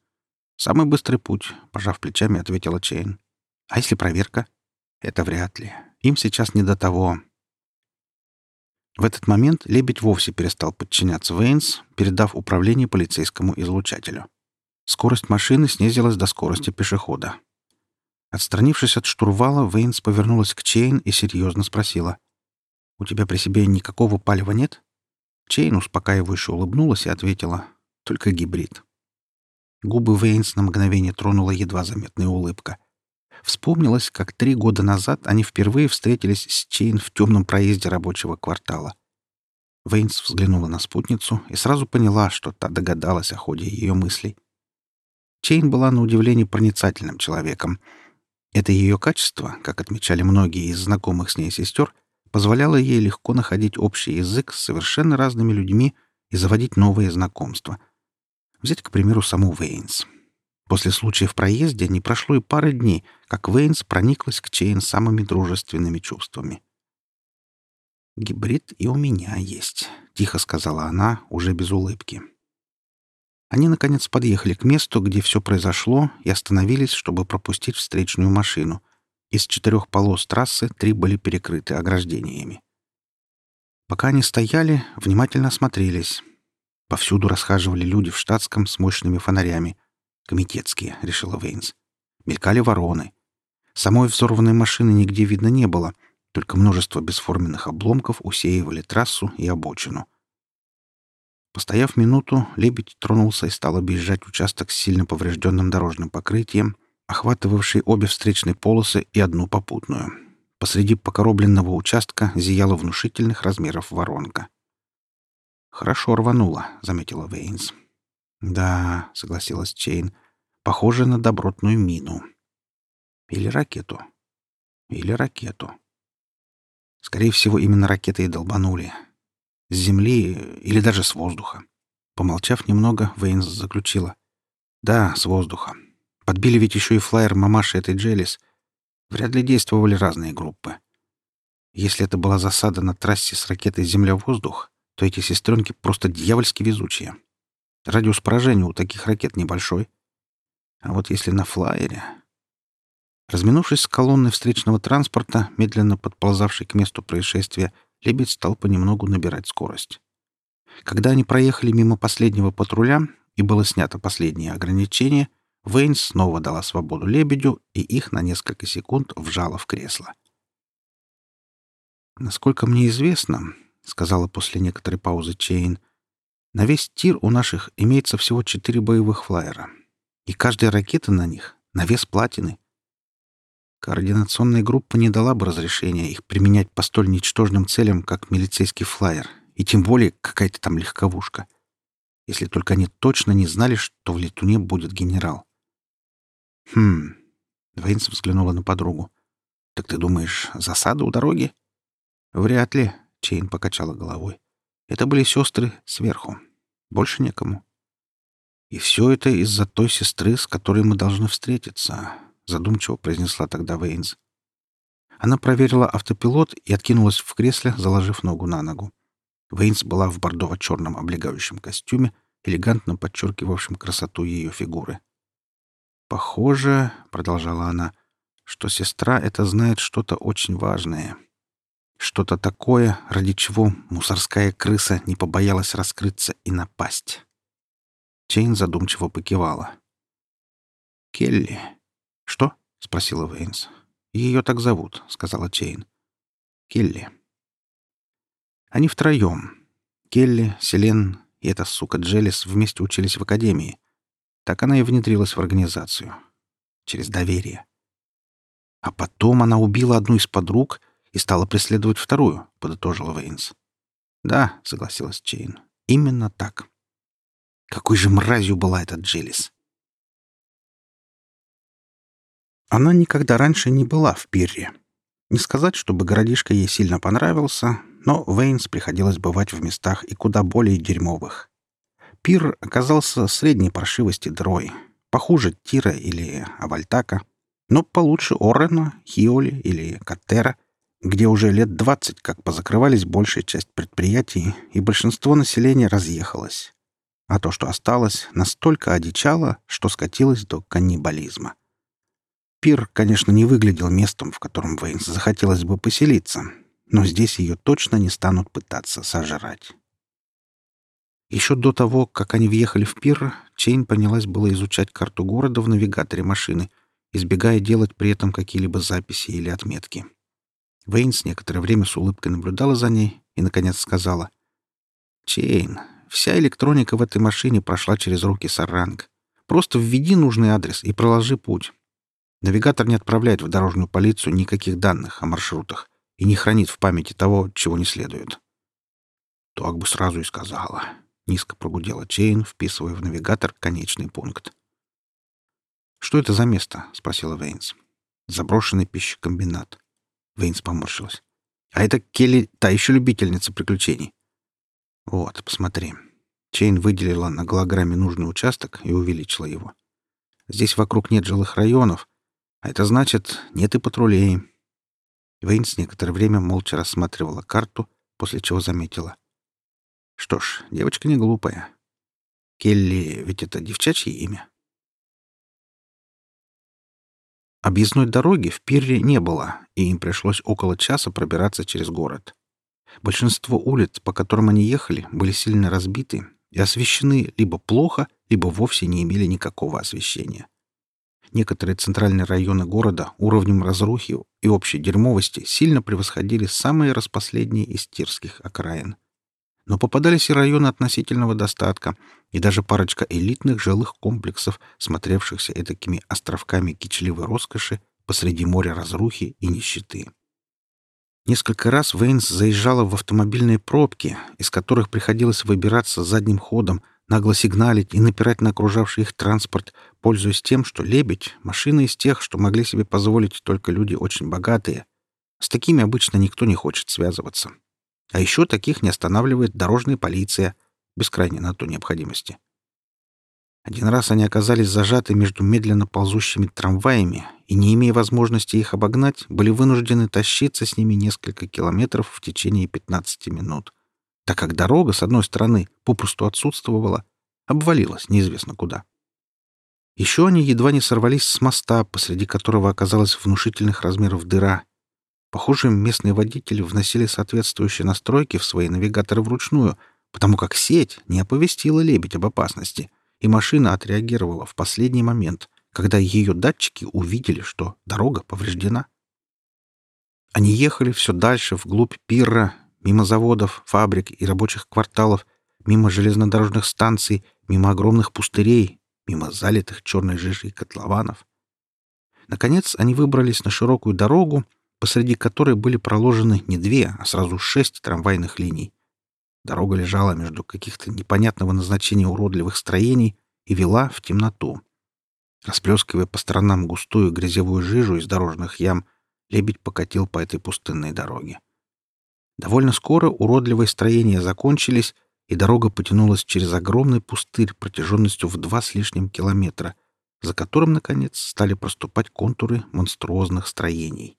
«Самый быстрый путь», — пожав плечами, ответила Чейн. «А если проверка?» «Это вряд ли. Им сейчас не до того. В этот момент лебедь вовсе перестал подчиняться Вейнс, передав управление полицейскому излучателю. Скорость машины снизилась до скорости пешехода. Отстранившись от штурвала, Вейнс повернулась к Чейн и серьезно спросила. «У тебя при себе никакого палева нет?» Чейн успокаивающе улыбнулась и ответила. «Только гибрид». Губы Вейнс на мгновение тронула едва заметная улыбка. Вспомнилось, как три года назад они впервые встретились с Чейн в темном проезде рабочего квартала. Вейнс взглянула на спутницу и сразу поняла, что та догадалась о ходе ее мыслей. Чейн была на удивление проницательным человеком. Это ее качество, как отмечали многие из знакомых с ней сестер, позволяло ей легко находить общий язык с совершенно разными людьми и заводить новые знакомства. Взять, к примеру, саму Вейнс — После случая в проезде не прошло и пары дней, как Вейнс прониклась к Чейн самыми дружественными чувствами. «Гибрид и у меня есть», — тихо сказала она, уже без улыбки. Они, наконец, подъехали к месту, где все произошло, и остановились, чтобы пропустить встречную машину. Из четырех полос трассы три были перекрыты ограждениями. Пока они стояли, внимательно осмотрелись. Повсюду расхаживали люди в штатском с мощными фонарями. Комитетские, — решила Вейнс. Мелькали вороны. Самой взорванной машины нигде видно не было, только множество бесформенных обломков усеивали трассу и обочину. Постояв минуту, лебедь тронулся и стал объезжать участок с сильно поврежденным дорожным покрытием, охватывавший обе встречные полосы и одну попутную. Посреди покоробленного участка зияла внушительных размеров воронка. «Хорошо рвануло», — заметила Вейнс. «Да», — согласилась Чейн, — «похоже на добротную мину. Или ракету. Или ракету. Скорее всего, именно ракеты и долбанули. С земли или даже с воздуха». Помолчав немного, Вейнс заключила. «Да, с воздуха. Подбили ведь еще и флайер мамаши этой Джелис. Вряд ли действовали разные группы. Если это была засада на трассе с ракетой «Земля-воздух», то эти сестренки просто дьявольски везучие. Радиус поражения у таких ракет небольшой. А вот если на флайере... Разминувшись с колонной встречного транспорта, медленно подползавшей к месту происшествия, лебедь стал понемногу набирать скорость. Когда они проехали мимо последнего патруля и было снято последнее ограничение, Вейнс снова дала свободу лебедю и их на несколько секунд вжала в кресло. «Насколько мне известно», — сказала после некоторой паузы Чейн, — на весь тир у наших имеется всего четыре боевых флайера. И каждая ракета на них — на вес платины. Координационная группа не дала бы разрешения их применять по столь ничтожным целям, как милицейский флайер, и тем более какая-то там легковушка. Если только они точно не знали, что в летуне будет генерал. «Хм...» — Вейнс взглянула на подругу. «Так ты думаешь, засада у дороги?» «Вряд ли», — Чейн покачала головой. Это были сестры сверху. Больше некому. И все это из-за той сестры, с которой мы должны встретиться, задумчиво произнесла тогда Вейнс. Она проверила автопилот и откинулась в кресле, заложив ногу на ногу. Вейнс была в бордово-черном облегающем костюме, элегантно подчеркивавшем красоту ее фигуры. «Похоже, — продолжала она, — что сестра это знает что-то очень важное. Что-то такое, ради чего мусорская крыса не побоялась раскрыться и напасть. Чейн задумчиво покивала. «Келли». «Что?» — спросила Вейнс. «Ее так зовут», — сказала Чейн. «Келли». Они втроем. Келли, Селен и эта сука Джелис вместе учились в академии. Так она и внедрилась в организацию. Через доверие. А потом она убила одну из подруг и стала преследовать вторую, подытожила Вейнс. Да, согласилась Чейн. Именно так. Какой же мразью была эта Джелис. Она никогда раньше не была в Пирре. Не сказать, чтобы городишко ей сильно понравился, но Вейнс приходилось бывать в местах и куда более дерьмовых. Пир оказался средней паршивости дрой, похуже Тира или Авальтака, но получше Орена, Хиоли или Каттера, где уже лет двадцать как позакрывались большая часть предприятий, и большинство населения разъехалось. А то, что осталось, настолько одичало, что скатилось до каннибализма. Пир, конечно, не выглядел местом, в котором Вейнс захотелось бы поселиться, но здесь ее точно не станут пытаться сожрать. Еще до того, как они въехали в пир, Чейн понялась было изучать карту города в навигаторе машины, избегая делать при этом какие-либо записи или отметки. Вейнс некоторое время с улыбкой наблюдала за ней и, наконец, сказала, «Чейн, вся электроника в этой машине прошла через руки Саранг. Просто введи нужный адрес и проложи путь. Навигатор не отправляет в дорожную полицию никаких данных о маршрутах и не хранит в памяти того, чего не следует. Так бы сразу и сказала. Низко прогудела Чейн, вписывая в навигатор конечный пункт. «Что это за место?» — спросила Вейнс. «Заброшенный пищекомбинат». Вейнс поморщилась. «А это Келли, та еще любительница приключений». «Вот, посмотри». Чейн выделила на голограмме нужный участок и увеличила его. «Здесь вокруг нет жилых районов, а это значит, нет и патрулей. Вейнс некоторое время молча рассматривала карту, после чего заметила. Что ж, девочка не глупая. Келли ведь это девчачье имя. Объездной дороги в Пирре не было, и им пришлось около часа пробираться через город. Большинство улиц, по которым они ехали, были сильно разбиты и освещены либо плохо, либо вовсе не имели никакого освещения. Некоторые центральные районы города уровнем разрухи и общей дерьмовости сильно превосходили самые распоследние из тирских окраин. Но попадались и районы относительного достатка, и даже парочка элитных жилых комплексов, смотревшихся этакими островками кичливой роскоши посреди моря разрухи и нищеты. Несколько раз Вейнс заезжала в автомобильные пробки, из которых приходилось выбираться задним ходом, нагло сигналить и напирать на окружавший их транспорт, пользуясь тем, что «Лебедь» — машина из тех, что могли себе позволить только люди очень богатые. С такими обычно никто не хочет связываться. А еще таких не останавливает дорожная полиция, без крайней на то необходимости. Один раз они оказались зажаты между медленно ползущими трамваями и, не имея возможности их обогнать, были вынуждены тащиться с ними несколько километров в течение 15 минут — так как дорога, с одной стороны, попросту отсутствовала, обвалилась неизвестно куда. Еще они едва не сорвались с моста, посреди которого оказалась внушительных размеров дыра. Похоже, местные водители вносили соответствующие настройки в свои навигаторы вручную, потому как сеть не оповестила лебедь об опасности, и машина отреагировала в последний момент, когда ее датчики увидели, что дорога повреждена. Они ехали все дальше, вглубь пирра, Мимо заводов, фабрик и рабочих кварталов, мимо железнодорожных станций, мимо огромных пустырей, мимо залитых черной жижей котлованов. Наконец они выбрались на широкую дорогу, посреди которой были проложены не две, а сразу шесть трамвайных линий. Дорога лежала между каких-то непонятного назначения уродливых строений и вела в темноту. Расплескивая по сторонам густую грязевую жижу из дорожных ям, лебедь покатил по этой пустынной дороге. Довольно скоро уродливые строения закончились, и дорога потянулась через огромный пустырь протяженностью в два с лишним километра, за которым, наконец, стали проступать контуры монструозных строений.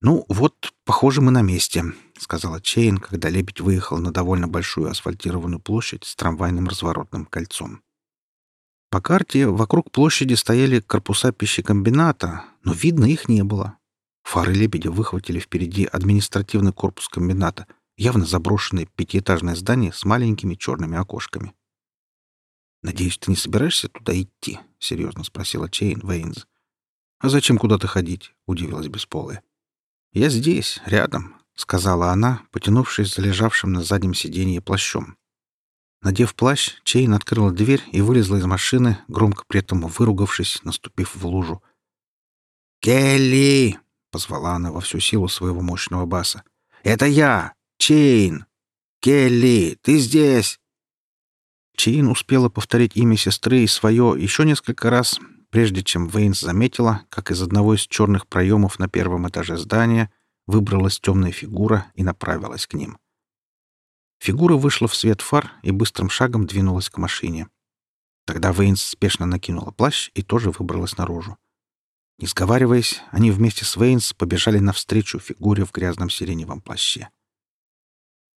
«Ну, вот, похоже, мы на месте», — сказала Чейн, когда лебедь выехал на довольно большую асфальтированную площадь с трамвайным разворотным кольцом. По карте вокруг площади стояли корпуса пищекомбината, но видно их не было. Фары «Лебедя» выхватили впереди административный корпус комбината, явно заброшенное пятиэтажное здание с маленькими черными окошками. «Надеюсь, ты не собираешься туда идти?» — серьезно спросила Чейн Вейнс. «А зачем куда-то ходить?» — удивилась Бесполая. «Я здесь, рядом», — сказала она, потянувшись за лежавшим на заднем сиденье плащом. Надев плащ, Чейн открыла дверь и вылезла из машины, громко при этом выругавшись, наступив в лужу. «Келли!» — позвала она во всю силу своего мощного баса. «Это я! Чейн! Келли, ты здесь!» Чейн успела повторить имя сестры и свое еще несколько раз, прежде чем Вейнс заметила, как из одного из черных проемов на первом этаже здания выбралась темная фигура и направилась к ним. Фигура вышла в свет фар и быстрым шагом двинулась к машине. Тогда Вейнс спешно накинула плащ и тоже выбралась наружу. Не сговариваясь, они вместе с Вейнс побежали навстречу фигуре в грязном сиреневом плаще.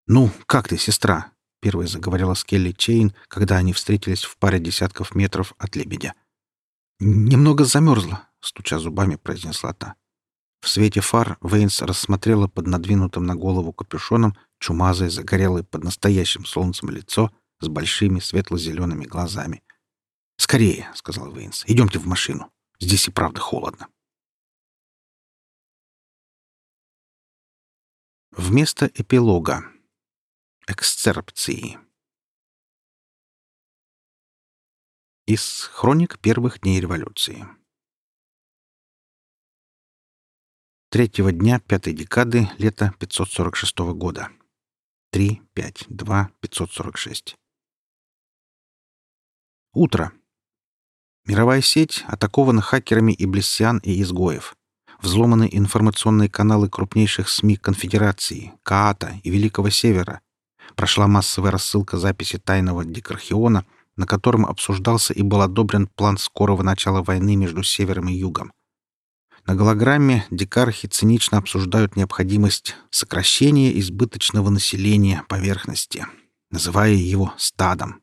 «Ну, как ты, сестра?» — первой заговорила с Келли Чейн, когда они встретились в паре десятков метров от лебедя. «Немного замерзла», — стуча зубами, произнесла та. В свете фар Вейнс рассмотрела под надвинутым на голову капюшоном чумазое, загорелое под настоящим солнцем лицо с большими светло-зелеными глазами. «Скорее», — сказал Вейнс, — «идемте в машину. Здесь и правда холодно». Вместо эпилога. Эксцерпции. Из хроник первых дней революции. Третьего дня пятой декады лета 546 года. 3, 5, 2, 546. Утро. Мировая сеть атакована хакерами и блессиан и изгоев. Взломаны информационные каналы крупнейших СМИ Конфедерации, Каата и Великого Севера. Прошла массовая рассылка записи тайного Декархиона, на котором обсуждался и был одобрен план скорого начала войны между Севером и Югом. На голограмме дикархи цинично обсуждают необходимость сокращения избыточного населения поверхности, называя его стадом.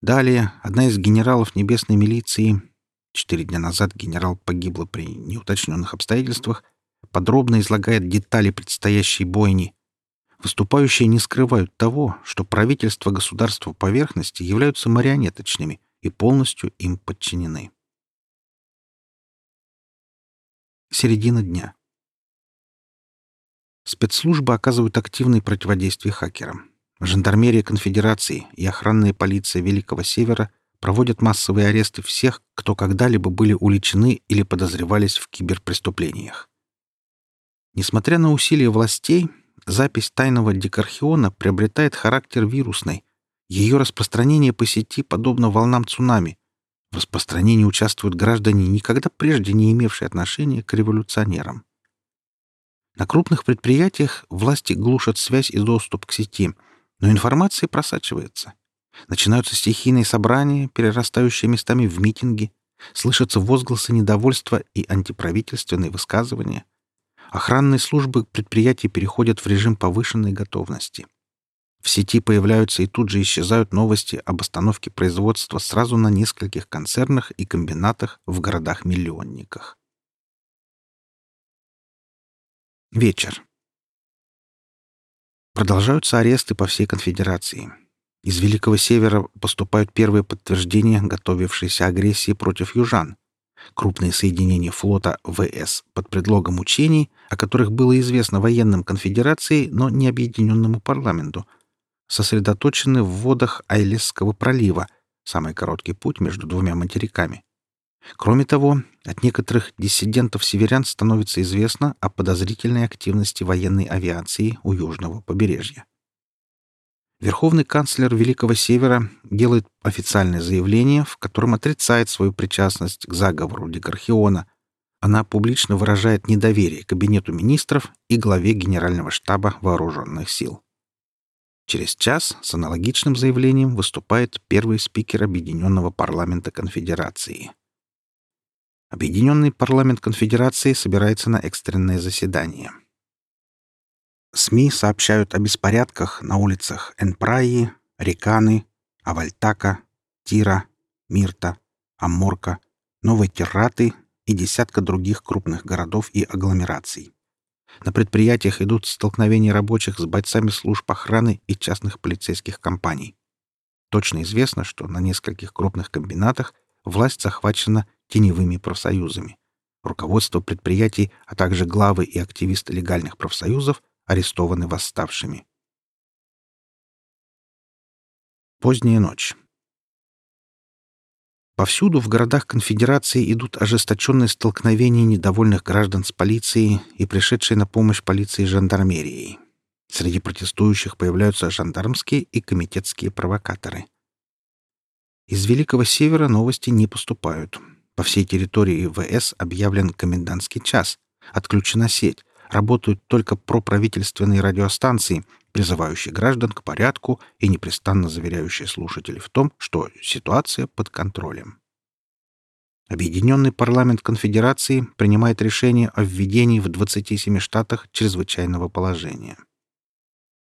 Далее одна из генералов небесной милиции, четыре дня назад генерал погибла при неуточненных обстоятельствах, подробно излагает детали предстоящей бойни. Выступающие не скрывают того, что правительства государства поверхности являются марионеточными и полностью им подчинены. Середина дня. Спецслужбы оказывают активное противодействие хакерам. Жандармерия Конфедерации и охранная полиция Великого Севера проводят массовые аресты всех, кто когда-либо были уличены или подозревались в киберпреступлениях. Несмотря на усилия властей, запись тайного декархиона приобретает характер вирусной. Ее распространение по сети подобно волнам цунами, в распространении участвуют граждане, никогда прежде не имевшие отношения к революционерам. На крупных предприятиях власти глушат связь и доступ к сети, но информация просачивается. Начинаются стихийные собрания, перерастающие местами в митинги, слышатся возгласы недовольства и антиправительственные высказывания. Охранные службы предприятий переходят в режим повышенной готовности — в сети появляются и тут же исчезают новости об остановке производства сразу на нескольких концернах и комбинатах в городах-миллионниках. Вечер. Продолжаются аресты по всей конфедерации. Из Великого Севера поступают первые подтверждения готовившейся агрессии против южан. Крупные соединения флота ВС под предлогом учений, о которых было известно военным конфедерации, но не объединенному парламенту — сосредоточены в водах Айлесского пролива, самый короткий путь между двумя материками. Кроме того, от некоторых диссидентов-северян становится известно о подозрительной активности военной авиации у южного побережья. Верховный канцлер Великого Севера делает официальное заявление, в котором отрицает свою причастность к заговору Дегархиона. Она публично выражает недоверие Кабинету министров и главе Генерального штаба Вооруженных сил. Через час с аналогичным заявлением выступает первый спикер Объединенного парламента Конфедерации. Объединенный парламент Конфедерации собирается на экстренное заседание. СМИ сообщают о беспорядках на улицах Энпраи, Реканы, Авальтака, Тира, Мирта, Амморка, Новой Терраты и десятка других крупных городов и агломераций. На предприятиях идут столкновения рабочих с бойцами служб охраны и частных полицейских компаний. Точно известно, что на нескольких крупных комбинатах власть захвачена теневыми профсоюзами. Руководство предприятий, а также главы и активисты легальных профсоюзов арестованы восставшими. Поздняя ночь. Повсюду в городах конфедерации идут ожесточенные столкновения недовольных граждан с полицией и пришедшей на помощь полиции жандармерией. Среди протестующих появляются жандармские и комитетские провокаторы. Из Великого Севера новости не поступают. По всей территории ВС объявлен комендантский час, отключена сеть, работают только проправительственные радиостанции, призывающие граждан к порядку и непрестанно заверяющие слушателей в том, что ситуация под контролем. Объединенный парламент конфедерации принимает решение о введении в 27 штатах чрезвычайного положения.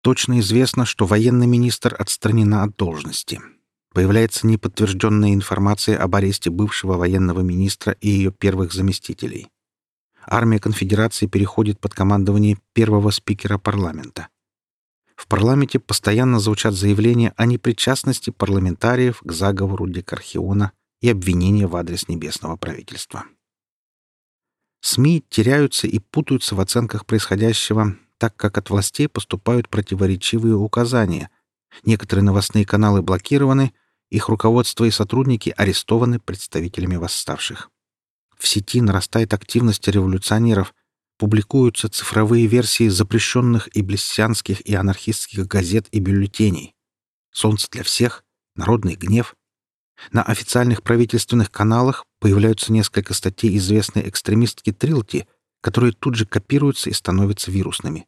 Точно известно, что военный министр отстранена от должности. Появляется неподтвержденная информация об аресте бывшего военного министра и ее первых заместителей. Армия конфедерации переходит под командование первого спикера парламента. В парламенте постоянно звучат заявления о непричастности парламентариев к заговору Декархиона и обвинения в адрес небесного правительства. СМИ теряются и путаются в оценках происходящего, так как от властей поступают противоречивые указания. Некоторые новостные каналы блокированы, их руководство и сотрудники арестованы представителями восставших. В сети нарастает активность революционеров, публикуются цифровые версии запрещенных и блессянских и анархистских газет и бюллетеней. «Солнце для всех», «Народный гнев». На официальных правительственных каналах появляются несколько статей известной экстремистки Трилти, которые тут же копируются и становятся вирусными.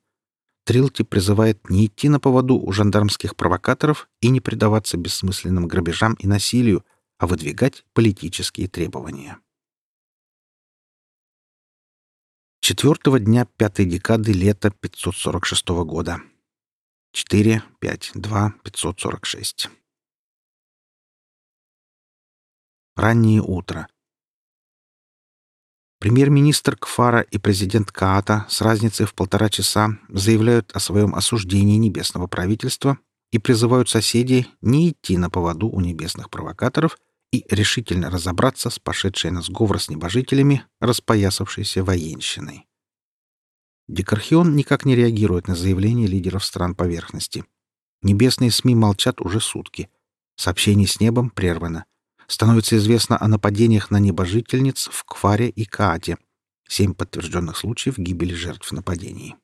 Трилти призывает не идти на поводу у жандармских провокаторов и не предаваться бессмысленным грабежам и насилию, а выдвигать политические требования. Четвертого дня пятой декады лета 546 года. 4, 5, 2, 546. Раннее утро. Премьер-министр Кфара и президент Каата с разницей в полтора часа заявляют о своем осуждении небесного правительства и призывают соседей не идти на поводу у небесных провокаторов и решительно разобраться с пошедшей на сговор с небожителями, распоясавшейся военщиной. Декархион никак не реагирует на заявления лидеров стран поверхности. Небесные СМИ молчат уже сутки. Сообщение с небом прервано. Становится известно о нападениях на небожительниц в Кфаре и Каате. Семь подтвержденных случаев гибели жертв нападений.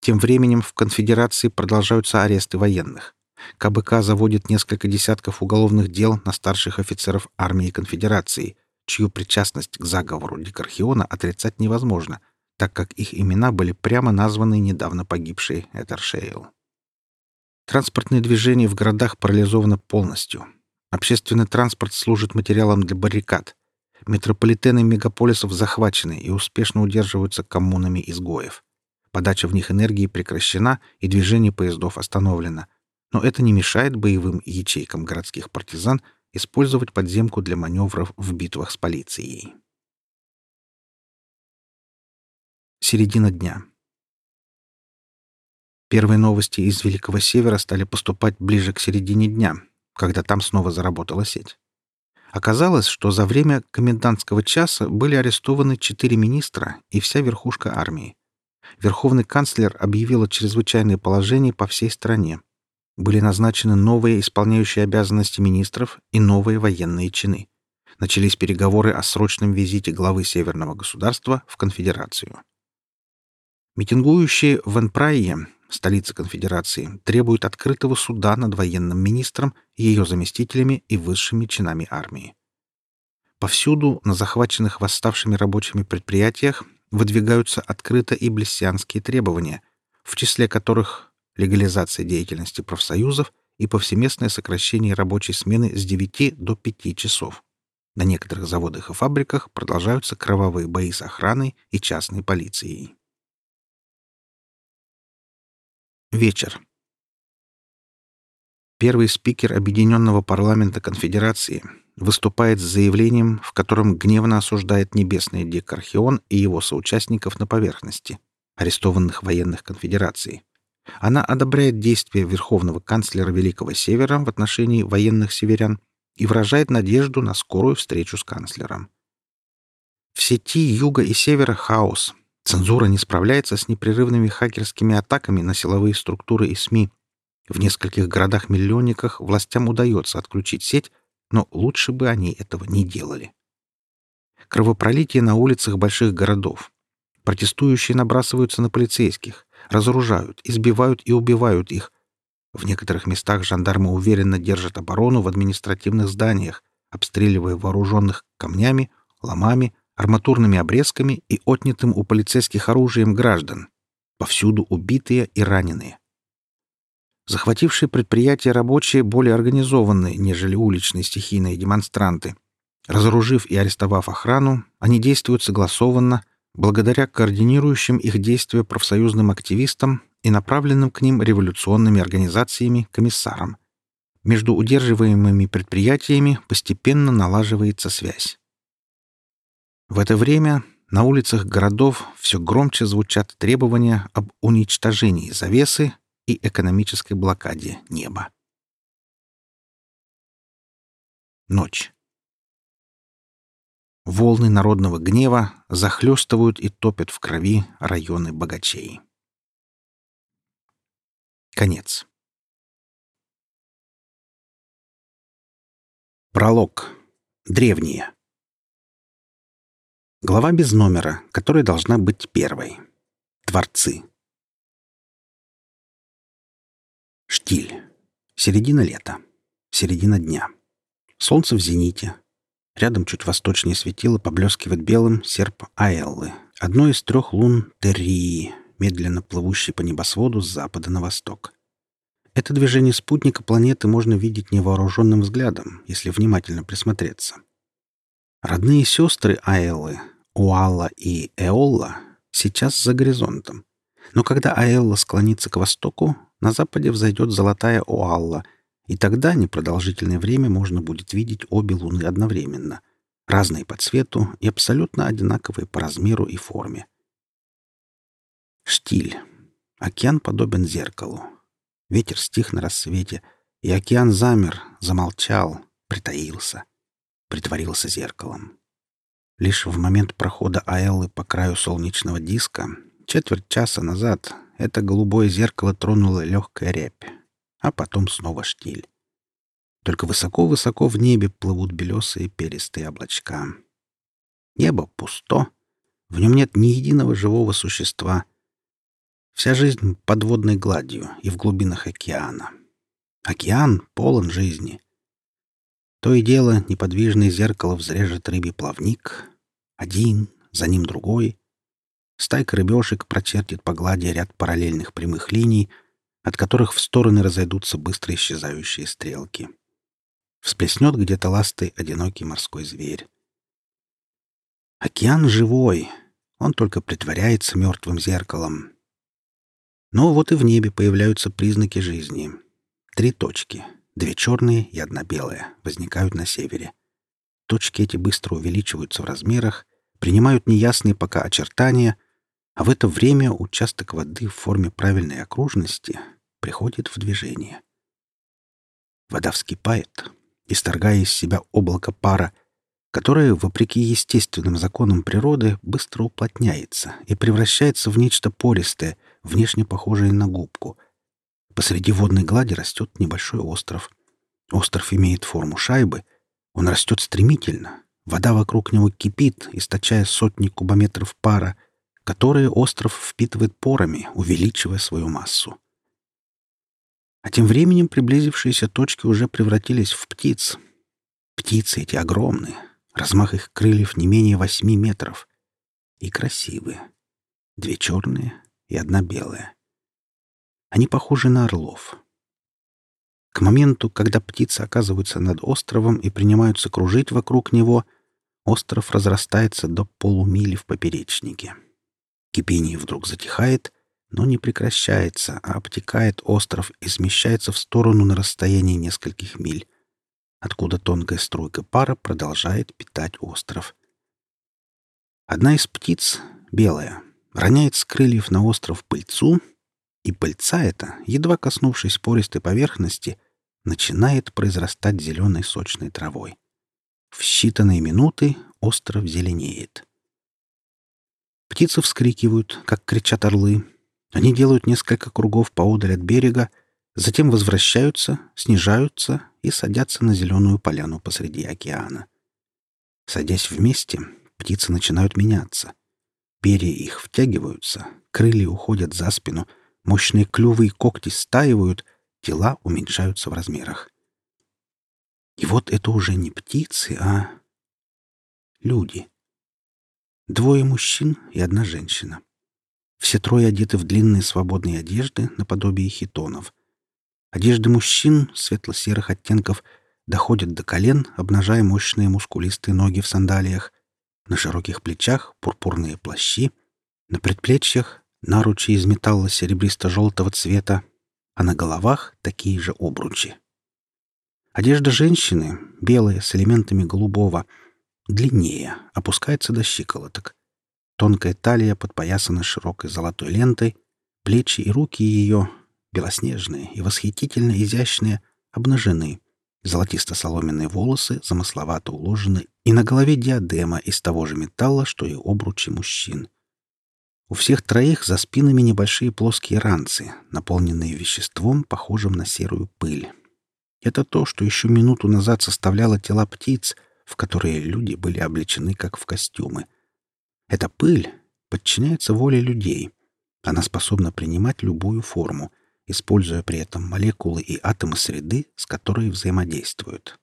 Тем временем в конфедерации продолжаются аресты военных. КБК заводит несколько десятков уголовных дел на старших офицеров армии конфедерации, чью причастность к заговору Дикархиона отрицать невозможно, так как их имена были прямо названы недавно погибшей Этершейл. Транспортное движение в городах парализовано полностью. Общественный транспорт служит материалом для баррикад. Метрополитены мегаполисов захвачены и успешно удерживаются коммунами изгоев. Подача в них энергии прекращена и движение поездов остановлено — но это не мешает боевым ячейкам городских партизан использовать подземку для маневров в битвах с полицией. Середина дня. Первые новости из Великого Севера стали поступать ближе к середине дня, когда там снова заработала сеть. Оказалось, что за время комендантского часа были арестованы четыре министра и вся верхушка армии. Верховный канцлер объявил чрезвычайное положение по всей стране, были назначены новые исполняющие обязанности министров и новые военные чины. Начались переговоры о срочном визите главы Северного государства в конфедерацию. Митингующие в Энпрайе, столице конфедерации, требуют открытого суда над военным министром, ее заместителями и высшими чинами армии. Повсюду на захваченных восставшими рабочими предприятиях выдвигаются открыто и блессианские требования, в числе которых легализация деятельности профсоюзов и повсеместное сокращение рабочей смены с 9 до 5 часов. На некоторых заводах и фабриках продолжаются кровавые бои с охраной и частной полицией. Вечер. первый спикер Объединенного парламента конфедерации, выступает с заявлением, в котором гневно осуждает небесный Декархион и его соучастников на поверхности, арестованных военных конфедерации. Она одобряет действия Верховного канцлера Великого Севера в отношении военных северян и выражает надежду на скорую встречу с канцлером. В сети Юга и Севера хаос. Цензура не справляется с непрерывными хакерскими атаками на силовые структуры и СМИ. В нескольких городах-миллионниках властям удается отключить сеть, но лучше бы они этого не делали. Кровопролитие на улицах больших городов. Протестующие набрасываются на полицейских, разоружают, избивают и убивают их. В некоторых местах жандармы уверенно держат оборону в административных зданиях, обстреливая вооруженных камнями, ломами, арматурными обрезками и отнятым у полицейских оружием граждан. Повсюду убитые и раненые. Захватившие предприятия рабочие более организованные, нежели уличные стихийные демонстранты. Разоружив и арестовав охрану, они действуют согласованно, благодаря координирующим их действия профсоюзным активистам и направленным к ним революционными организациями комиссарам. Между удерживаемыми предприятиями постепенно налаживается связь. В это время на улицах городов все громче звучат требования об уничтожении завесы и экономической блокаде неба. Ночь. Волны народного гнева захлестывают и топят в крови районы богачей. Конец. Пролог. Древние. Глава без номера, которая должна быть первой. Творцы. Штиль. Середина лета. Середина дня. Солнце в зените. Рядом чуть восточнее светило поблескивает белым серп Аэллы, одной из трех лун Террии, медленно плывущей по небосводу с запада на восток. Это движение спутника планеты можно видеть невооруженным взглядом, если внимательно присмотреться. Родные сестры Аэллы, Уалла и Эолла, сейчас за горизонтом. Но когда Аэлла склонится к востоку, на западе взойдет золотая Оалла, и тогда непродолжительное время можно будет видеть обе луны одновременно, разные по цвету и абсолютно одинаковые по размеру и форме. Штиль. Океан подобен зеркалу. Ветер стих на рассвете, и океан замер, замолчал, притаился, притворился зеркалом. Лишь в момент прохода Аэллы по краю солнечного диска, четверть часа назад, это голубое зеркало тронуло легкая рябь, а потом снова штиль. Только высоко-высоко в небе плывут белесые перистые облачка. Небо пусто, в нем нет ни единого живого существа. Вся жизнь подводной гладью и в глубинах океана. Океан полон жизни. То и дело неподвижное зеркало взрежет рыбий плавник. Один, за ним другой. Стайка рыбешек прочертит по глади ряд параллельных прямых линий, от которых в стороны разойдутся быстро исчезающие стрелки. Всплеснет где-то ластой одинокий морской зверь. Океан живой, он только притворяется мертвым зеркалом. Но вот и в небе появляются признаки жизни. Три точки, две черные и одна белая, возникают на севере. Точки эти быстро увеличиваются в размерах, принимают неясные пока очертания — а в это время участок воды в форме правильной окружности приходит в движение. Вода вскипает, исторгая из себя облако пара, которое, вопреки естественным законам природы, быстро уплотняется и превращается в нечто пористое, внешне похожее на губку. Посреди водной глади растет небольшой остров. Остров имеет форму шайбы. Он растет стремительно. Вода вокруг него кипит, источая сотни кубометров пара — которые остров впитывает порами, увеличивая свою массу. А тем временем приблизившиеся точки уже превратились в птиц. Птицы эти огромные, размах их крыльев не менее восьми метров. И красивые. Две черные и одна белая. Они похожи на орлов. К моменту, когда птицы оказываются над островом и принимаются кружить вокруг него, остров разрастается до полумили в поперечнике. Кипение вдруг затихает, но не прекращается, а обтекает остров и смещается в сторону на расстоянии нескольких миль, откуда тонкая струйка пара продолжает питать остров. Одна из птиц, белая, роняет с крыльев на остров пыльцу, и пыльца эта, едва коснувшись пористой поверхности, начинает произрастать зеленой сочной травой. В считанные минуты остров зеленеет. Птицы вскрикивают, как кричат орлы. Они делают несколько кругов поодаль от берега, затем возвращаются, снижаются и садятся на зеленую поляну посреди океана. Садясь вместе, птицы начинают меняться. Перья их втягиваются, крылья уходят за спину, мощные клювы и когти стаивают, тела уменьшаются в размерах. И вот это уже не птицы, а люди. Двое мужчин и одна женщина. Все трое одеты в длинные свободные одежды наподобие хитонов. Одежды мужчин светло-серых оттенков доходят до колен, обнажая мощные мускулистые ноги в сандалиях. На широких плечах пурпурные плащи, на предплечьях наручи из металла серебристо-желтого цвета, а на головах такие же обручи. Одежда женщины, белая, с элементами голубого — длиннее, опускается до щиколоток. Тонкая талия подпоясана широкой золотой лентой, плечи и руки ее, белоснежные и восхитительно изящные, обнажены. Золотисто-соломенные волосы замысловато уложены, и на голове диадема из того же металла, что и обручи мужчин. У всех троих за спинами небольшие плоские ранцы, наполненные веществом, похожим на серую пыль. Это то, что еще минуту назад составляло тела птиц — в которые люди были облечены как в костюмы. Эта пыль подчиняется воле людей. Она способна принимать любую форму, используя при этом молекулы и атомы среды, с которой взаимодействуют.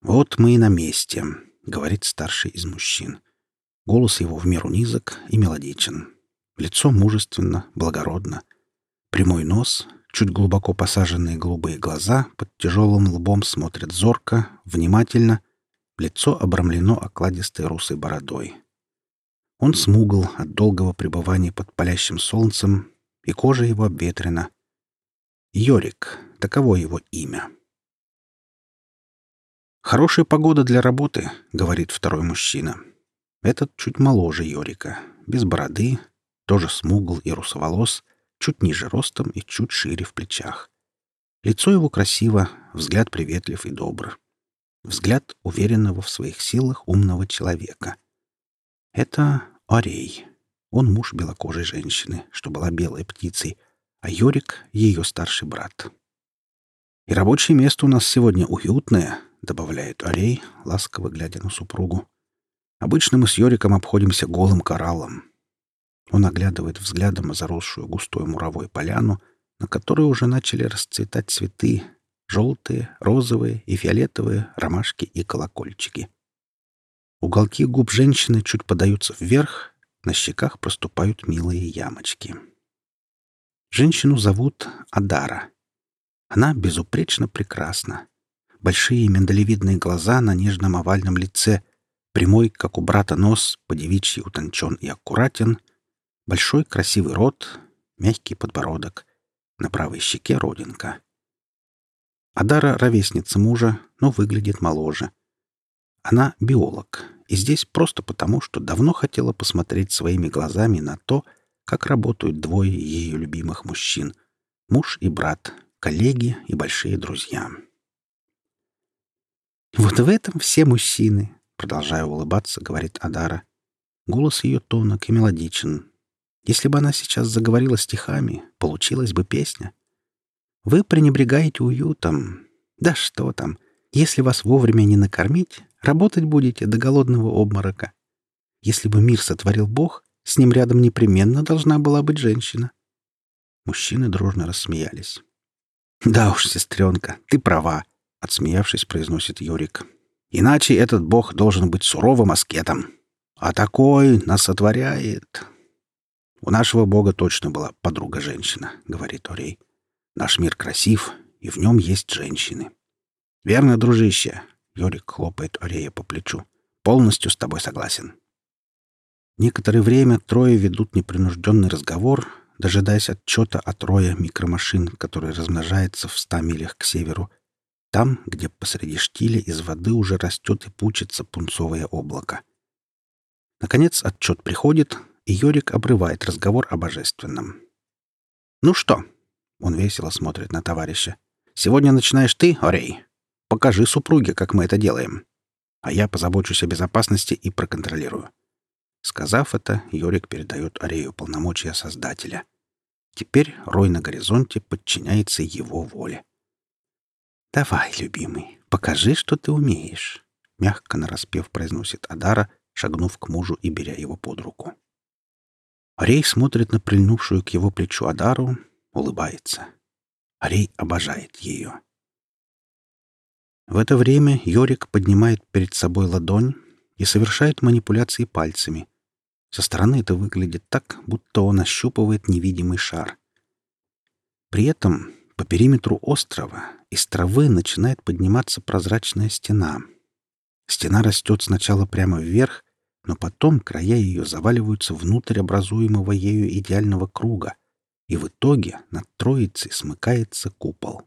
«Вот мы и на месте», — говорит старший из мужчин. Голос его в меру низок и мелодичен. Лицо мужественно, благородно. Прямой нос, Чуть глубоко посаженные голубые глаза под тяжелым лбом смотрят зорко, внимательно. Лицо обрамлено окладистой русой бородой. Он смугл от долгого пребывания под палящим солнцем, и кожа его обветрена. Йорик — таково его имя. «Хорошая погода для работы», — говорит второй мужчина. Этот чуть моложе Йорика, без бороды, тоже смугл и русоволос — чуть ниже ростом и чуть шире в плечах. Лицо его красиво, взгляд приветлив и добр. Взгляд уверенного в своих силах умного человека. Это Орей. Он муж белокожей женщины, что была белой птицей, а Йорик — ее старший брат. «И рабочее место у нас сегодня уютное», — добавляет Орей, ласково глядя на супругу. «Обычно мы с Йориком обходимся голым кораллом. Он оглядывает взглядом заросшую густой муровой поляну, на которой уже начали расцветать цветы — желтые, розовые и фиолетовые ромашки и колокольчики. Уголки губ женщины чуть подаются вверх, на щеках проступают милые ямочки. Женщину зовут Адара. Она безупречно прекрасна. Большие миндалевидные глаза на нежном овальном лице, прямой, как у брата, нос, подевичий утончен и аккуратен — Большой красивый рот, мягкий подбородок. На правой щеке родинка. Адара — ровесница мужа, но выглядит моложе. Она биолог, и здесь просто потому, что давно хотела посмотреть своими глазами на то, как работают двое ее любимых мужчин — муж и брат, коллеги и большие друзья. «Вот в этом все мужчины», — продолжая улыбаться, говорит Адара. Голос ее тонок и мелодичен, если бы она сейчас заговорила стихами, получилась бы песня. Вы пренебрегаете уютом. Да что там, если вас вовремя не накормить, работать будете до голодного обморока. Если бы мир сотворил Бог, с ним рядом непременно должна была быть женщина. Мужчины дружно рассмеялись. «Да уж, сестренка, ты права», — отсмеявшись, произносит Юрик. «Иначе этот бог должен быть суровым аскетом. А такой нас сотворяет, «У нашего бога точно была подруга-женщина», — говорит Орей. «Наш мир красив, и в нем есть женщины». «Верно, дружище», — Йорик хлопает Орея по плечу. «Полностью с тобой согласен». Некоторое время трое ведут непринужденный разговор, дожидаясь отчета от роя микромашин, который размножается в ста милях к северу, там, где посреди штиля из воды уже растет и пучится пунцовое облако. Наконец отчет приходит, и Йорик обрывает разговор о божественном. «Ну что?» — он весело смотрит на товарища. «Сегодня начинаешь ты, Орей. Покажи супруге, как мы это делаем. А я позабочусь о безопасности и проконтролирую». Сказав это, Йорик передает Арею полномочия Создателя. Теперь рой на горизонте подчиняется его воле. «Давай, любимый, покажи, что ты умеешь», — мягко нараспев произносит Адара, шагнув к мужу и беря его под руку. Арей смотрит на прильнувшую к его плечу Адару, улыбается. Арей обожает ее. В это время Йорик поднимает перед собой ладонь и совершает манипуляции пальцами. Со стороны это выглядит так, будто он ощупывает невидимый шар. При этом по периметру острова из травы начинает подниматься прозрачная стена. Стена растет сначала прямо вверх, но потом края ее заваливаются внутрь образуемого ею идеального круга, и в итоге над троицей смыкается купол.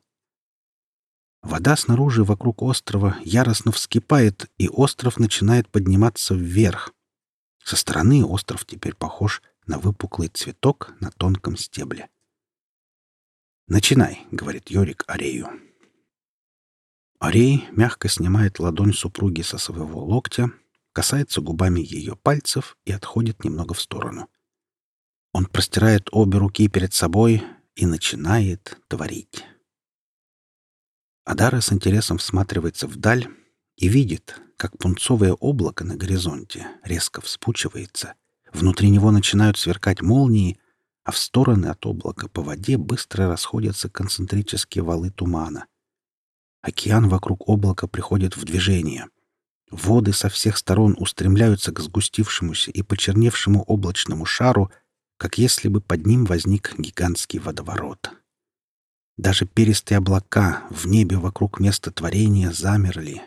Вода снаружи вокруг острова яростно вскипает, и остров начинает подниматься вверх. Со стороны остров теперь похож на выпуклый цветок на тонком стебле. «Начинай», — говорит Йорик Арею. Арей мягко снимает ладонь супруги со своего локтя, касается губами ее пальцев и отходит немного в сторону. Он простирает обе руки перед собой и начинает творить. Адара с интересом всматривается вдаль и видит, как пунцовое облако на горизонте резко вспучивается. Внутри него начинают сверкать молнии, а в стороны от облака по воде быстро расходятся концентрические валы тумана. Океан вокруг облака приходит в движение. Воды со всех сторон устремляются к сгустившемуся и почерневшему облачному шару, как если бы под ним возник гигантский водоворот. Даже перистые облака в небе вокруг места творения замерли.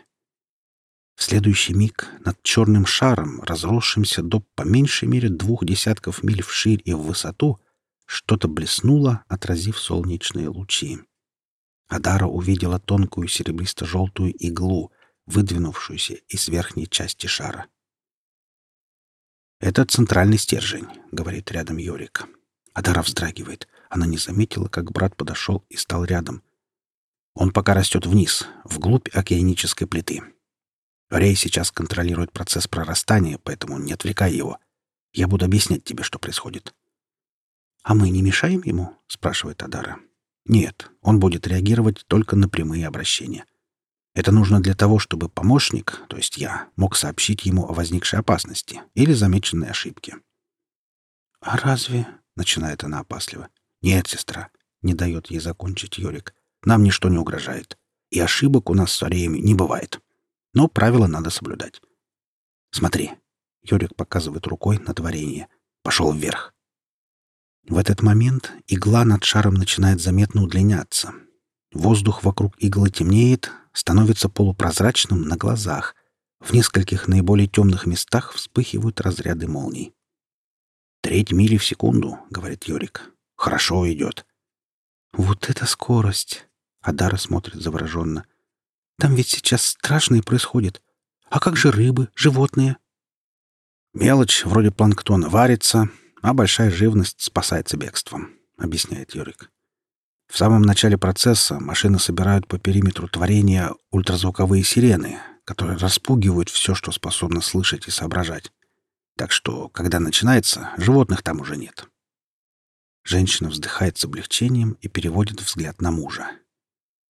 В следующий миг над черным шаром, разросшимся до по меньшей мере двух десятков миль вширь и в высоту, что-то блеснуло, отразив солнечные лучи. Адара увидела тонкую серебристо-желтую иглу, выдвинувшуюся из верхней части шара. «Это центральный стержень», — говорит рядом Йорик. Адара вздрагивает. Она не заметила, как брат подошел и стал рядом. Он пока растет вниз, вглубь океанической плиты. Рей сейчас контролирует процесс прорастания, поэтому не отвлекай его. Я буду объяснять тебе, что происходит. «А мы не мешаем ему?» — спрашивает Адара. «Нет, он будет реагировать только на прямые обращения. Это нужно для того, чтобы помощник, то есть я, мог сообщить ему о возникшей опасности или замеченной ошибке». «А разве...» — начинает она опасливо. «Нет, сестра», — не дает ей закончить Йорик. «Нам ничто не угрожает. И ошибок у нас с Ареями не бывает. Но правила надо соблюдать. Смотри». Йорик показывает рукой на творение. «Пошел вверх. В этот момент игла над шаром начинает заметно удлиняться. Воздух вокруг иглы темнеет, становится полупрозрачным на глазах. В нескольких наиболее темных местах вспыхивают разряды молний. «Треть мили в секунду», — говорит Йорик. «Хорошо идет». «Вот это скорость!» — Адара смотрит завороженно. «Там ведь сейчас страшное происходит. А как же рыбы, животные?» «Мелочь, вроде планктона, варится, а большая живность спасается бегством», — объясняет Юрик. В самом начале процесса машины собирают по периметру творения ультразвуковые сирены, которые распугивают все, что способно слышать и соображать. Так что, когда начинается, животных там уже нет. Женщина вздыхает с облегчением и переводит взгляд на мужа.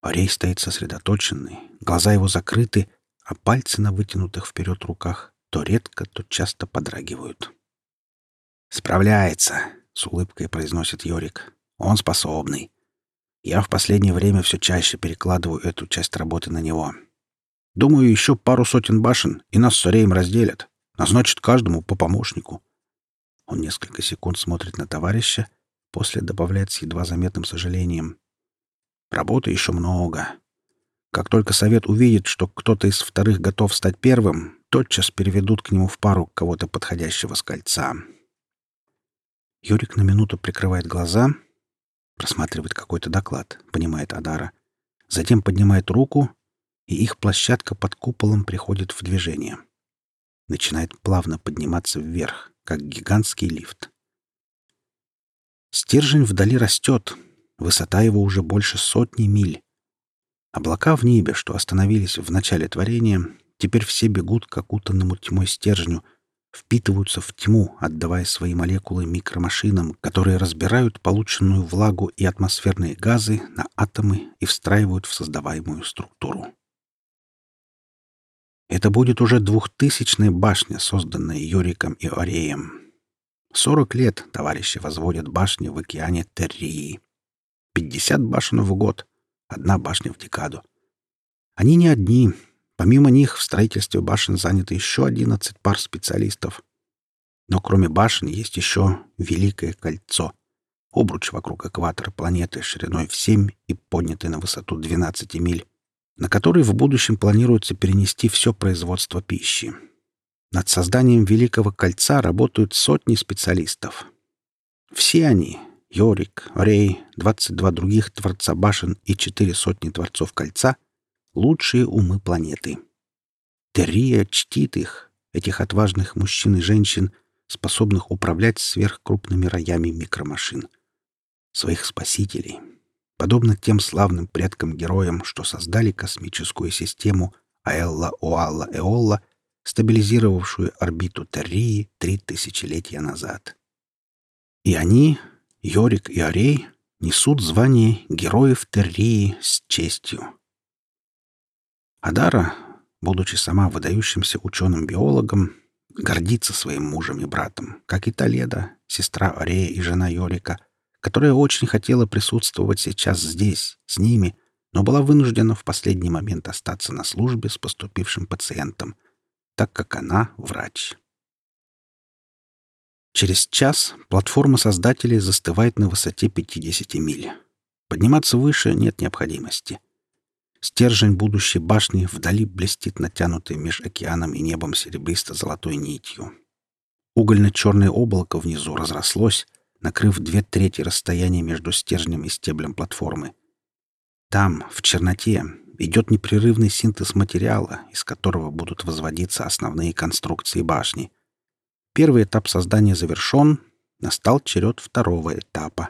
Орей стоит сосредоточенный, глаза его закрыты, а пальцы на вытянутых вперед руках то редко, то часто подрагивают. «Справляется», — с улыбкой произносит Йорик. «Он способный. Я в последнее время все чаще перекладываю эту часть работы на него. Думаю, еще пару сотен башен, и нас с Сореем разделят. Назначат каждому по помощнику». Он несколько секунд смотрит на товарища, после добавляет с едва заметным сожалением. «Работы еще много. Как только совет увидит, что кто-то из вторых готов стать первым, тотчас переведут к нему в пару кого-то подходящего с кольца. Юрик на минуту прикрывает глаза, просматривает какой-то доклад, понимает Адара. Затем поднимает руку, и их площадка под куполом приходит в движение. Начинает плавно подниматься вверх, как гигантский лифт. Стержень вдали растет, высота его уже больше сотни миль. Облака в небе, что остановились в начале творения, теперь все бегут к окутанному тьмой стержню, впитываются в тьму, отдавая свои молекулы микромашинам, которые разбирают полученную влагу и атмосферные газы на атомы и встраивают в создаваемую структуру. Это будет уже двухтысячная башня, созданная Юриком и Ореем. Сорок лет товарищи возводят башни в океане Террии. Пятьдесят башен в год, одна башня в декаду. Они не одни. Помимо них в строительстве башен заняты еще одиннадцать пар специалистов. Но кроме башен есть еще Великое кольцо — обруч вокруг экватора планеты шириной в 7 и поднятый на высоту 12 миль, на который в будущем планируется перенести все производство пищи. Над созданием Великого кольца работают сотни специалистов. Все они Йорик, Рей, 22 других Творца башен и четыре сотни Творцов Кольца — лучшие умы планеты. Террия чтит их, этих отважных мужчин и женщин, способных управлять сверхкрупными роями микромашин. Своих спасителей. Подобно тем славным предкам-героям, что создали космическую систему Аэлла-Оалла-Эолла, стабилизировавшую орбиту Террии три тысячелетия назад. И они, Йорик и Арей несут звание героев Террии с честью. Адара, будучи сама выдающимся ученым-биологом, гордится своим мужем и братом, как и Толеда, сестра Арея и жена Йорика, которая очень хотела присутствовать сейчас здесь, с ними, но была вынуждена в последний момент остаться на службе с поступившим пациентом, так как она врач. Через час платформа создателей застывает на высоте 50 миль. Подниматься выше нет необходимости. Стержень будущей башни вдали блестит натянутой меж океаном и небом серебристо-золотой нитью. Угольно-черное облако внизу разрослось, накрыв две трети расстояния между стержнем и стеблем платформы. Там, в черноте, идет непрерывный синтез материала, из которого будут возводиться основные конструкции башни — Первый этап создания завершен, настал черед второго этапа.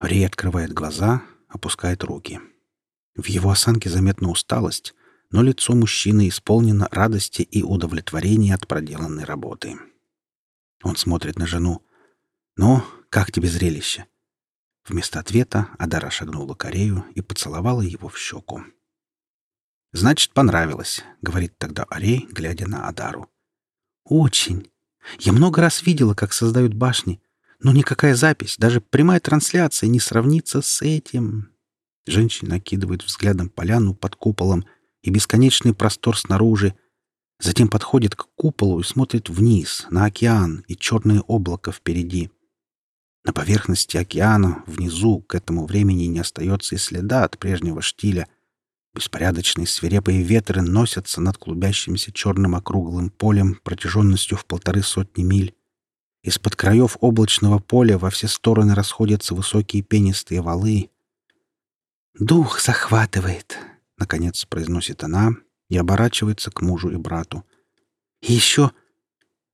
Рей открывает глаза, опускает руки. В его осанке заметна усталость, но лицо мужчины исполнено радости и удовлетворения от проделанной работы. Он смотрит на жену. «Ну, как тебе зрелище?» Вместо ответа Адара шагнула к Арею и поцеловала его в щеку. «Значит, понравилось», — говорит тогда Арей, глядя на Адару. Очень. Я много раз видела, как создают башни, но никакая запись, даже прямая трансляция не сравнится с этим. Женщина окидывает взглядом поляну под куполом и бесконечный простор снаружи, затем подходит к куполу и смотрит вниз, на океан и черное облако впереди. На поверхности океана, внизу, к этому времени не остается и следа от прежнего штиля — Беспорядочные свирепые ветры носятся над клубящимся черным округлым полем протяженностью в полторы сотни миль. Из-под краев облачного поля во все стороны расходятся высокие пенистые валы. «Дух захватывает», — наконец произносит она и оборачивается к мужу и брату. «И еще...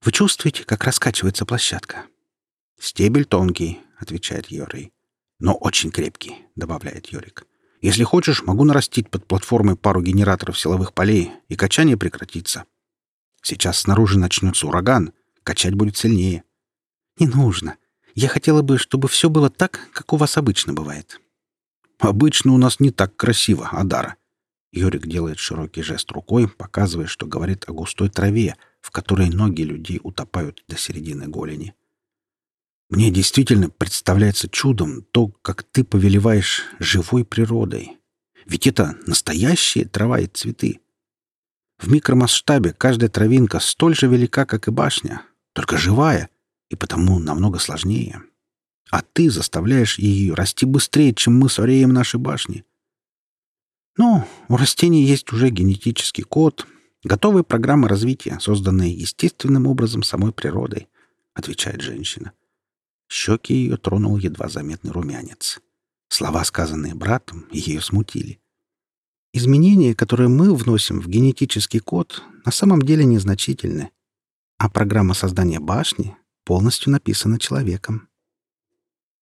Вы чувствуете, как раскачивается площадка?» «Стебель тонкий», — отвечает Йорий. «Но очень крепкий», — добавляет Йорик. Если хочешь, могу нарастить под платформой пару генераторов силовых полей, и качание прекратится. Сейчас снаружи начнется ураган, качать будет сильнее. Не нужно. Я хотела бы, чтобы все было так, как у вас обычно бывает. Обычно у нас не так красиво, Адара. Йорик делает широкий жест рукой, показывая, что говорит о густой траве, в которой ноги людей утопают до середины голени. Мне действительно представляется чудом то, как ты повелеваешь живой природой. Ведь это настоящие трава и цветы. В микромасштабе каждая травинка столь же велика, как и башня, только живая и потому намного сложнее. А ты заставляешь ее расти быстрее, чем мы с наши башни. Ну, у растений есть уже генетический код, Готовые программы развития, созданные естественным образом самой природой, отвечает женщина. Щеки ее тронул едва заметный румянец. Слова, сказанные братом, ее смутили. Изменения, которые мы вносим в генетический код, на самом деле незначительны, а программа создания башни полностью написана человеком.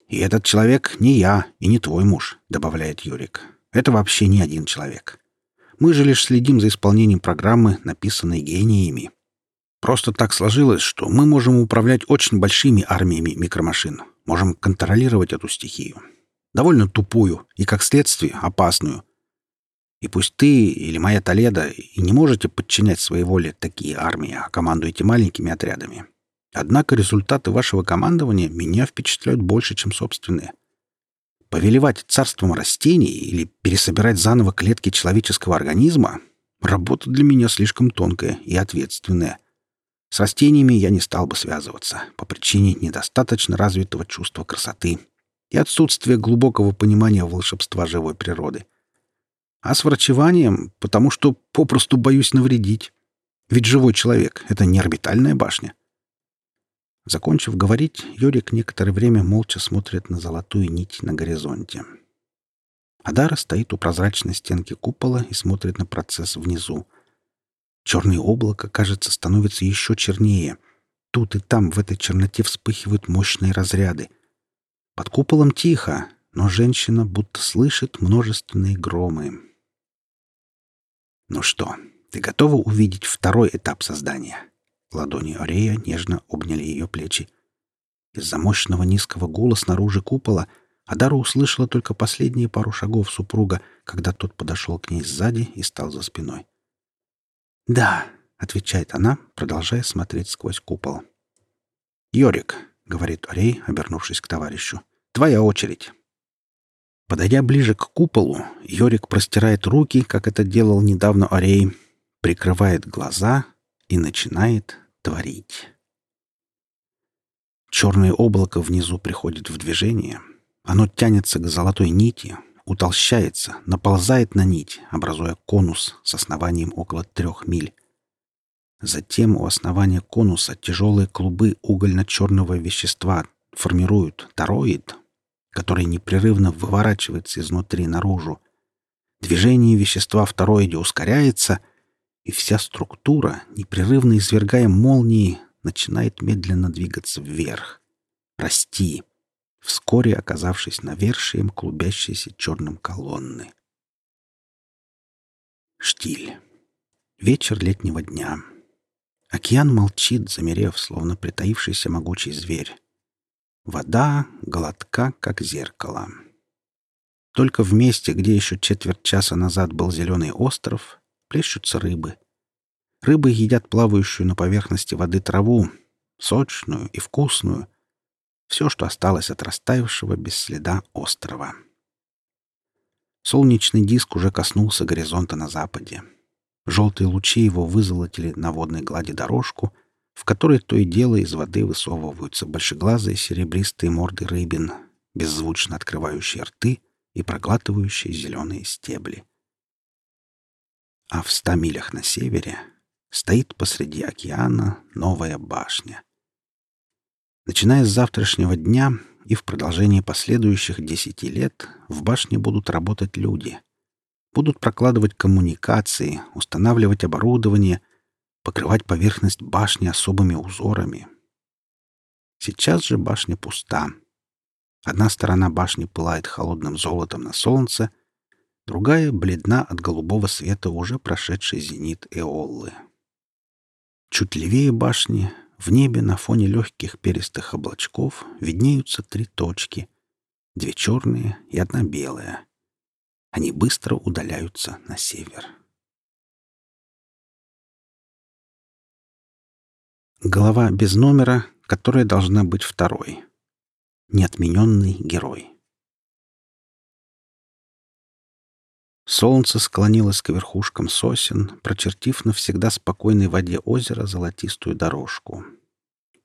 «И этот человек не я и не твой муж», — добавляет Юрик. «Это вообще не один человек. Мы же лишь следим за исполнением программы, написанной гениями. Просто так сложилось, что мы можем управлять очень большими армиями микромашин, можем контролировать эту стихию. Довольно тупую и, как следствие, опасную. И пусть ты или моя Толеда и не можете подчинять своей воле такие армии, а командуете маленькими отрядами. Однако результаты вашего командования меня впечатляют больше, чем собственные. Повелевать царством растений или пересобирать заново клетки человеческого организма — работа для меня слишком тонкая и ответственная. С растениями я не стал бы связываться по причине недостаточно развитого чувства красоты и отсутствия глубокого понимания волшебства живой природы. А с врачеванием, потому что попросту боюсь навредить. Ведь живой человек — это не орбитальная башня. Закончив говорить, Юрик некоторое время молча смотрит на золотую нить на горизонте. Адара стоит у прозрачной стенки купола и смотрит на процесс внизу. Черное облако, кажется, становится еще чернее. Тут и там в этой черноте вспыхивают мощные разряды. Под куполом тихо, но женщина будто слышит множественные громы. «Ну что, ты готова увидеть второй этап создания?» Ладони Орея нежно обняли ее плечи. Из-за мощного низкого гула снаружи купола Адара услышала только последние пару шагов супруга, когда тот подошел к ней сзади и стал за спиной. «Да», — отвечает она, продолжая смотреть сквозь купол. «Йорик», — говорит Орей, обернувшись к товарищу, — «твоя очередь». Подойдя ближе к куполу, Йорик простирает руки, как это делал недавно Орей, прикрывает глаза и начинает творить. Черное облако внизу приходит в движение. Оно тянется к золотой нити, утолщается, наползает на нить, образуя конус с основанием около трех миль. Затем у основания конуса тяжелые клубы угольно-черного вещества формируют тороид, который непрерывно выворачивается изнутри наружу. Движение вещества в тороиде ускоряется — и вся структура, непрерывно извергая молнии, начинает медленно двигаться вверх, расти, вскоре оказавшись навершием клубящейся черным колонны. Штиль. Вечер летнего дня. Океан молчит, замерев, словно притаившийся могучий зверь. Вода гладка, как зеркало. Только в месте, где еще четверть часа назад был зеленый остров, плещутся рыбы. Рыбы едят плавающую на поверхности воды траву, сочную и вкусную. Все, что осталось от растаявшего без следа острова. Солнечный диск уже коснулся горизонта на западе. Желтые лучи его вызолотили на водной глади дорожку, в которой то и дело из воды высовываются большеглазые серебристые морды рыбин, беззвучно открывающие рты и проглатывающие зеленые стебли а в ста милях на севере стоит посреди океана новая башня. Начиная с завтрашнего дня и в продолжении последующих десяти лет в башне будут работать люди. Будут прокладывать коммуникации, устанавливать оборудование, покрывать поверхность башни особыми узорами. Сейчас же башня пуста. Одна сторона башни пылает холодным золотом на солнце — другая бледна от голубого света уже прошедший зенит Эоллы. Чуть левее башни, в небе на фоне легких перистых облачков виднеются три точки, две черные и одна белая. Они быстро удаляются на север. Голова без номера, которая должна быть второй. Неотмененный герой. Солнце склонилось к верхушкам сосен, прочертив навсегда спокойной воде озера золотистую дорожку.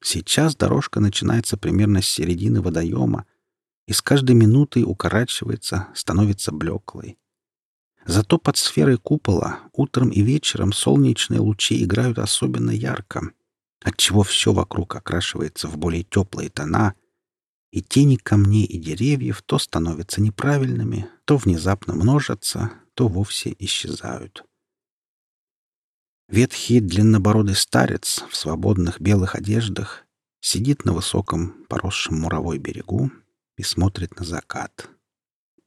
Сейчас дорожка начинается примерно с середины водоема и с каждой минутой укорачивается, становится блеклой. Зато под сферой купола утром и вечером солнечные лучи играют особенно ярко, отчего все вокруг окрашивается в более теплые тона, и тени камней и деревьев то становятся неправильными, то внезапно множатся, то вовсе исчезают. Ветхий длиннобородый старец в свободных белых одеждах сидит на высоком, поросшем муровой берегу и смотрит на закат.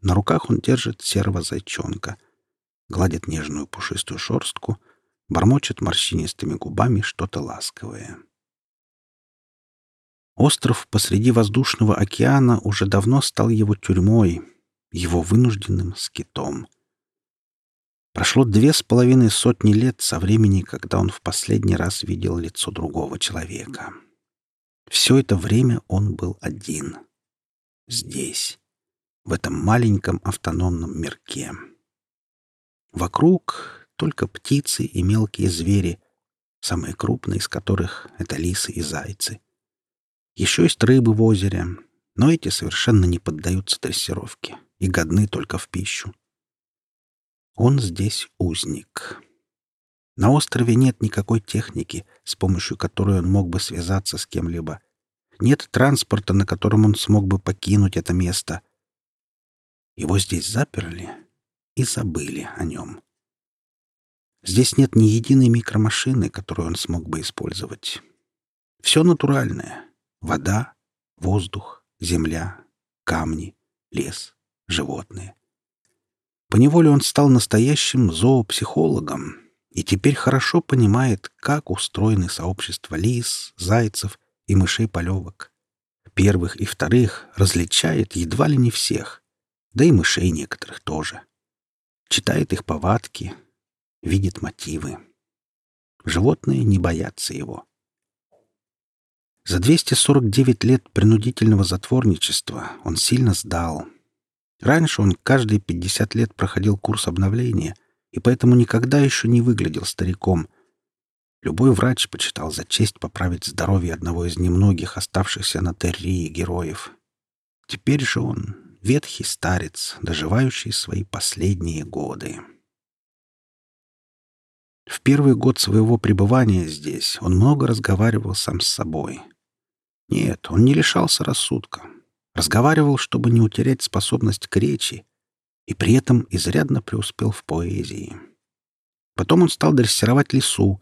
На руках он держит серого зайчонка, гладит нежную пушистую шорстку, бормочет морщинистыми губами что-то ласковое. Остров посреди воздушного океана уже давно стал его тюрьмой, его вынужденным скитом. Прошло две с половиной сотни лет со времени, когда он в последний раз видел лицо другого человека. Все это время он был один. Здесь, в этом маленьком автономном мирке. Вокруг только птицы и мелкие звери, самые крупные из которых — это лисы и зайцы. Еще есть рыбы в озере, но эти совершенно не поддаются дрессировке и годны только в пищу. Он здесь узник. На острове нет никакой техники, с помощью которой он мог бы связаться с кем-либо. Нет транспорта, на котором он смог бы покинуть это место. Его здесь заперли и забыли о нем. Здесь нет ни единой микромашины, которую он смог бы использовать. Все натуральное. Вода, воздух, земля, камни, лес, животные. Поневоле он стал настоящим зоопсихологом и теперь хорошо понимает, как устроены сообщества лис, зайцев и мышей-полевок. Первых и вторых различает едва ли не всех, да и мышей некоторых тоже. Читает их повадки, видит мотивы. Животные не боятся его. За 249 лет принудительного затворничества он сильно сдал — Раньше он каждые 50 лет проходил курс обновления и поэтому никогда еще не выглядел стариком. Любой врач почитал за честь поправить здоровье одного из немногих оставшихся на Террии героев. Теперь же он — ветхий старец, доживающий свои последние годы. В первый год своего пребывания здесь он много разговаривал сам с собой. Нет, он не лишался рассудка, разговаривал, чтобы не утерять способность к речи, и при этом изрядно преуспел в поэзии. Потом он стал дрессировать лису,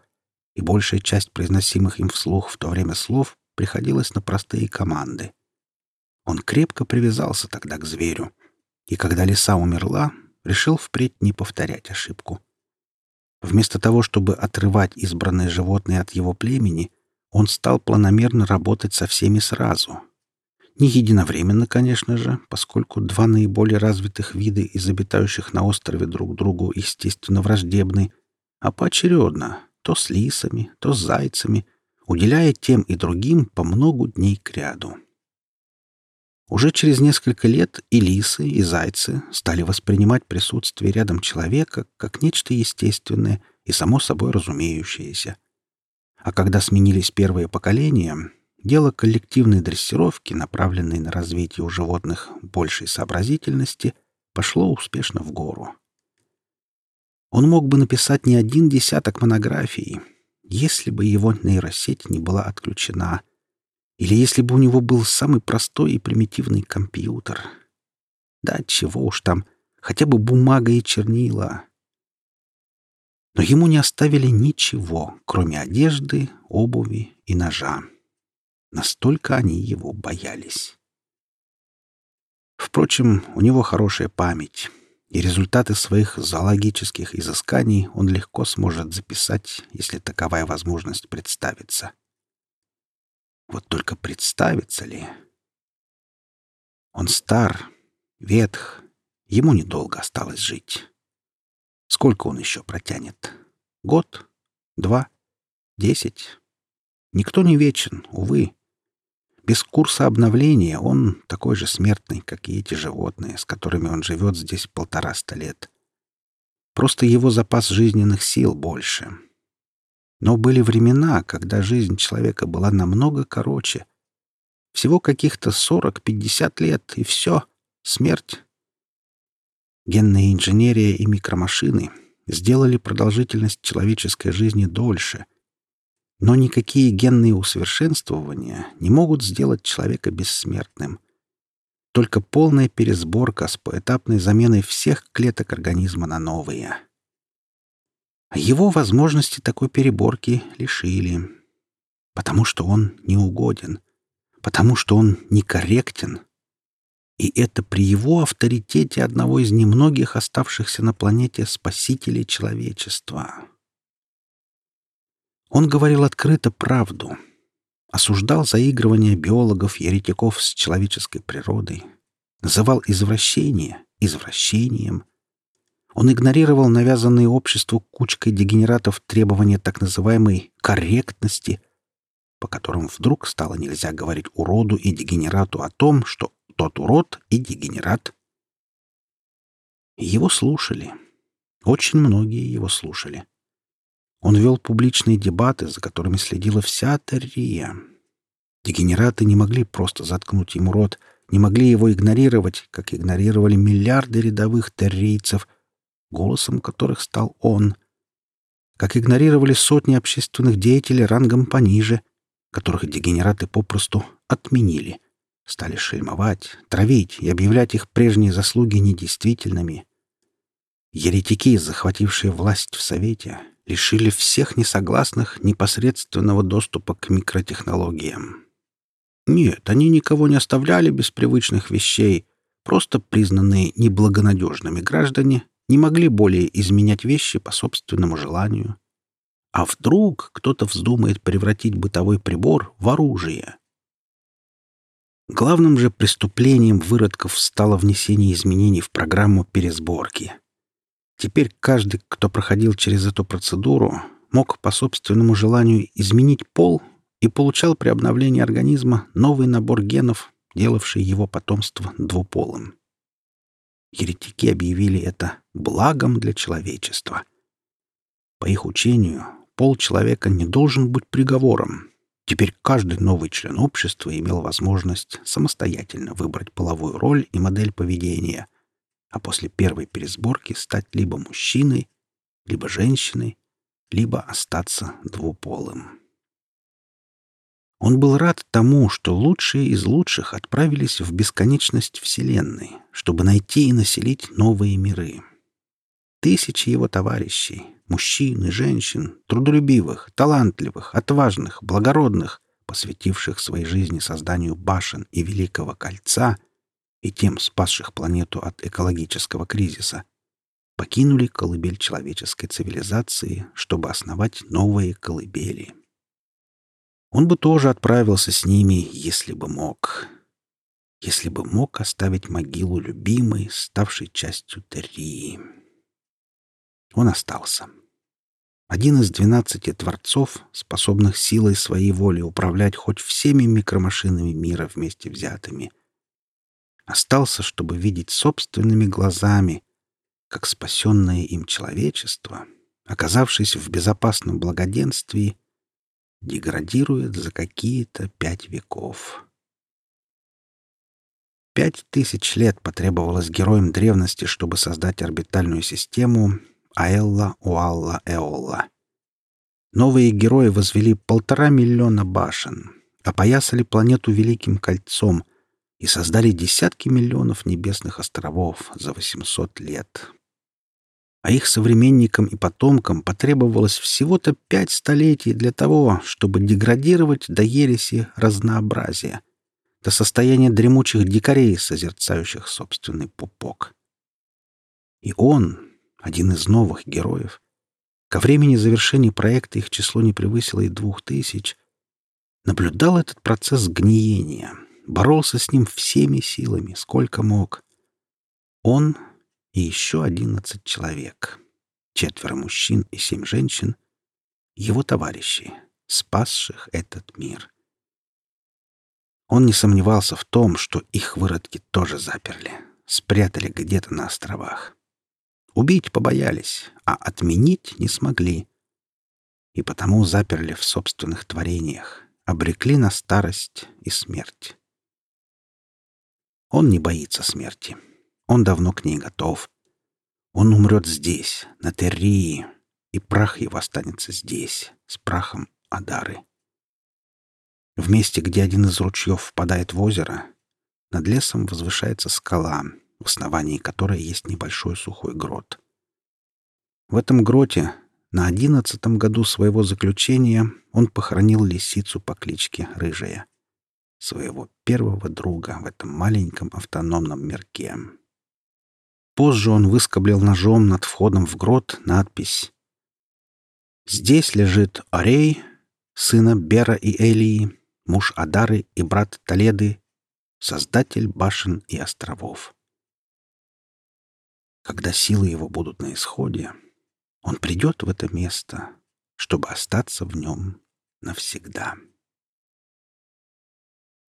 и большая часть произносимых им вслух в то время слов приходилась на простые команды. Он крепко привязался тогда к зверю, и когда лиса умерла, решил впредь не повторять ошибку. Вместо того, чтобы отрывать избранное животное от его племени, он стал планомерно работать со всеми сразу — не единовременно, конечно же, поскольку два наиболее развитых вида из обитающих на острове друг другу естественно враждебны, а поочередно, то с лисами, то с зайцами, уделяя тем и другим по многу дней кряду. Уже через несколько лет и лисы, и зайцы стали воспринимать присутствие рядом человека как нечто естественное и само собой разумеющееся. А когда сменились первые поколения, Дело коллективной дрессировки, направленной на развитие у животных большей сообразительности, пошло успешно в гору. Он мог бы написать не один десяток монографий, если бы его нейросеть не была отключена, или если бы у него был самый простой и примитивный компьютер. Да чего уж там, хотя бы бумага и чернила. Но ему не оставили ничего, кроме одежды, обуви и ножа. Настолько они его боялись. Впрочем, у него хорошая память, и результаты своих зоологических изысканий он легко сможет записать, если таковая возможность представится. Вот только представится ли? Он стар, ветх, ему недолго осталось жить. Сколько он еще протянет? Год? Два? Десять? Никто не вечен, увы. Без курса обновления он такой же смертный, как и эти животные, с которыми он живет здесь полтораста лет. Просто его запас жизненных сил больше. Но были времена, когда жизнь человека была намного короче. Всего каких-то сорок-пятьдесят лет, и все, смерть. Генная инженерия и микромашины сделали продолжительность человеческой жизни дольше. Но никакие генные усовершенствования не могут сделать человека бессмертным. Только полная пересборка с поэтапной заменой всех клеток организма на новые. Его возможности такой переборки лишили. Потому что он неугоден. Потому что он некорректен и это при его авторитете одного из немногих оставшихся на планете спасителей человечества. Он говорил открыто правду, осуждал заигрывание биологов-еретиков с человеческой природой, называл извращение извращением. Он игнорировал навязанные обществу кучкой дегенератов требования так называемой «корректности», по которым вдруг стало нельзя говорить уроду и дегенерату о том, что тот урод и дегенерат. Его слушали. Очень многие его слушали. Он вел публичные дебаты, за которыми следила вся Террия. Дегенераты не могли просто заткнуть ему рот, не могли его игнорировать, как игнорировали миллиарды рядовых террийцев, голосом которых стал он, как игнорировали сотни общественных деятелей рангом пониже, которых дегенераты попросту отменили. Стали шельмовать, травить и объявлять их прежние заслуги недействительными. Еретики, захватившие власть в Совете, лишили всех несогласных непосредственного доступа к микротехнологиям. Нет, они никого не оставляли без привычных вещей, просто признанные неблагонадежными граждане не могли более изменять вещи по собственному желанию. А вдруг кто-то вздумает превратить бытовой прибор в оружие? Главным же преступлением выродков стало внесение изменений в программу пересборки. Теперь каждый, кто проходил через эту процедуру, мог по собственному желанию изменить пол и получал при обновлении организма новый набор генов, делавший его потомство двуполым. Еретики объявили это благом для человечества. По их учению, пол человека не должен быть приговором, Теперь каждый новый член общества имел возможность самостоятельно выбрать половую роль и модель поведения, а после первой пересборки стать либо мужчиной, либо женщиной, либо остаться двуполым. Он был рад тому, что лучшие из лучших отправились в бесконечность Вселенной, чтобы найти и населить новые миры. Тысячи его товарищей, мужчин и женщин, трудолюбивых, талантливых, отважных, благородных, посвятивших своей жизни созданию башен и Великого Кольца и тем спасших планету от экологического кризиса, покинули колыбель человеческой цивилизации, чтобы основать новые колыбели. Он бы тоже отправился с ними, если бы мог. Если бы мог оставить могилу любимой, ставшей частью Террии. Он остался. Один из двенадцати творцов, способных силой своей воли управлять хоть всеми микромашинами мира вместе взятыми. Остался, чтобы видеть собственными глазами, как спасенное им человечество, оказавшись в безопасном благоденствии, деградирует за какие-то пять веков. Пять тысяч лет потребовалось героям древности, чтобы создать орбитальную систему — Аэлла Уалла Эолла. Новые герои возвели полтора миллиона башен, опоясали планету Великим Кольцом и создали десятки миллионов небесных островов за 800 лет. А их современникам и потомкам потребовалось всего-то пять столетий для того, чтобы деградировать до ереси разнообразия, до состояния дремучих дикарей, созерцающих собственный пупок. И он, один из новых героев. Ко времени завершения проекта их число не превысило и двух тысяч. Наблюдал этот процесс гниения, боролся с ним всеми силами, сколько мог. Он и еще одиннадцать человек, четверо мужчин и семь женщин, его товарищи, спасших этот мир. Он не сомневался в том, что их выродки тоже заперли, спрятали где-то на островах. Убить побоялись, а отменить не смогли. И потому заперли в собственных творениях, обрекли на старость и смерть. Он не боится смерти. Он давно к ней готов. Он умрет здесь, на Террии, и прах его останется здесь, с прахом Адары. В месте, где один из ручьев впадает в озеро, над лесом возвышается скала, в основании которой есть небольшой сухой грот. В этом гроте на одиннадцатом году своего заключения он похоронил лисицу по кличке Рыжая, своего первого друга в этом маленьком автономном мирке. Позже он выскоблил ножом над входом в грот надпись «Здесь лежит Орей, сына Бера и Элии, муж Адары и брат Толеды, создатель башен и островов». Когда силы его будут на исходе, он придет в это место, чтобы остаться в нем навсегда.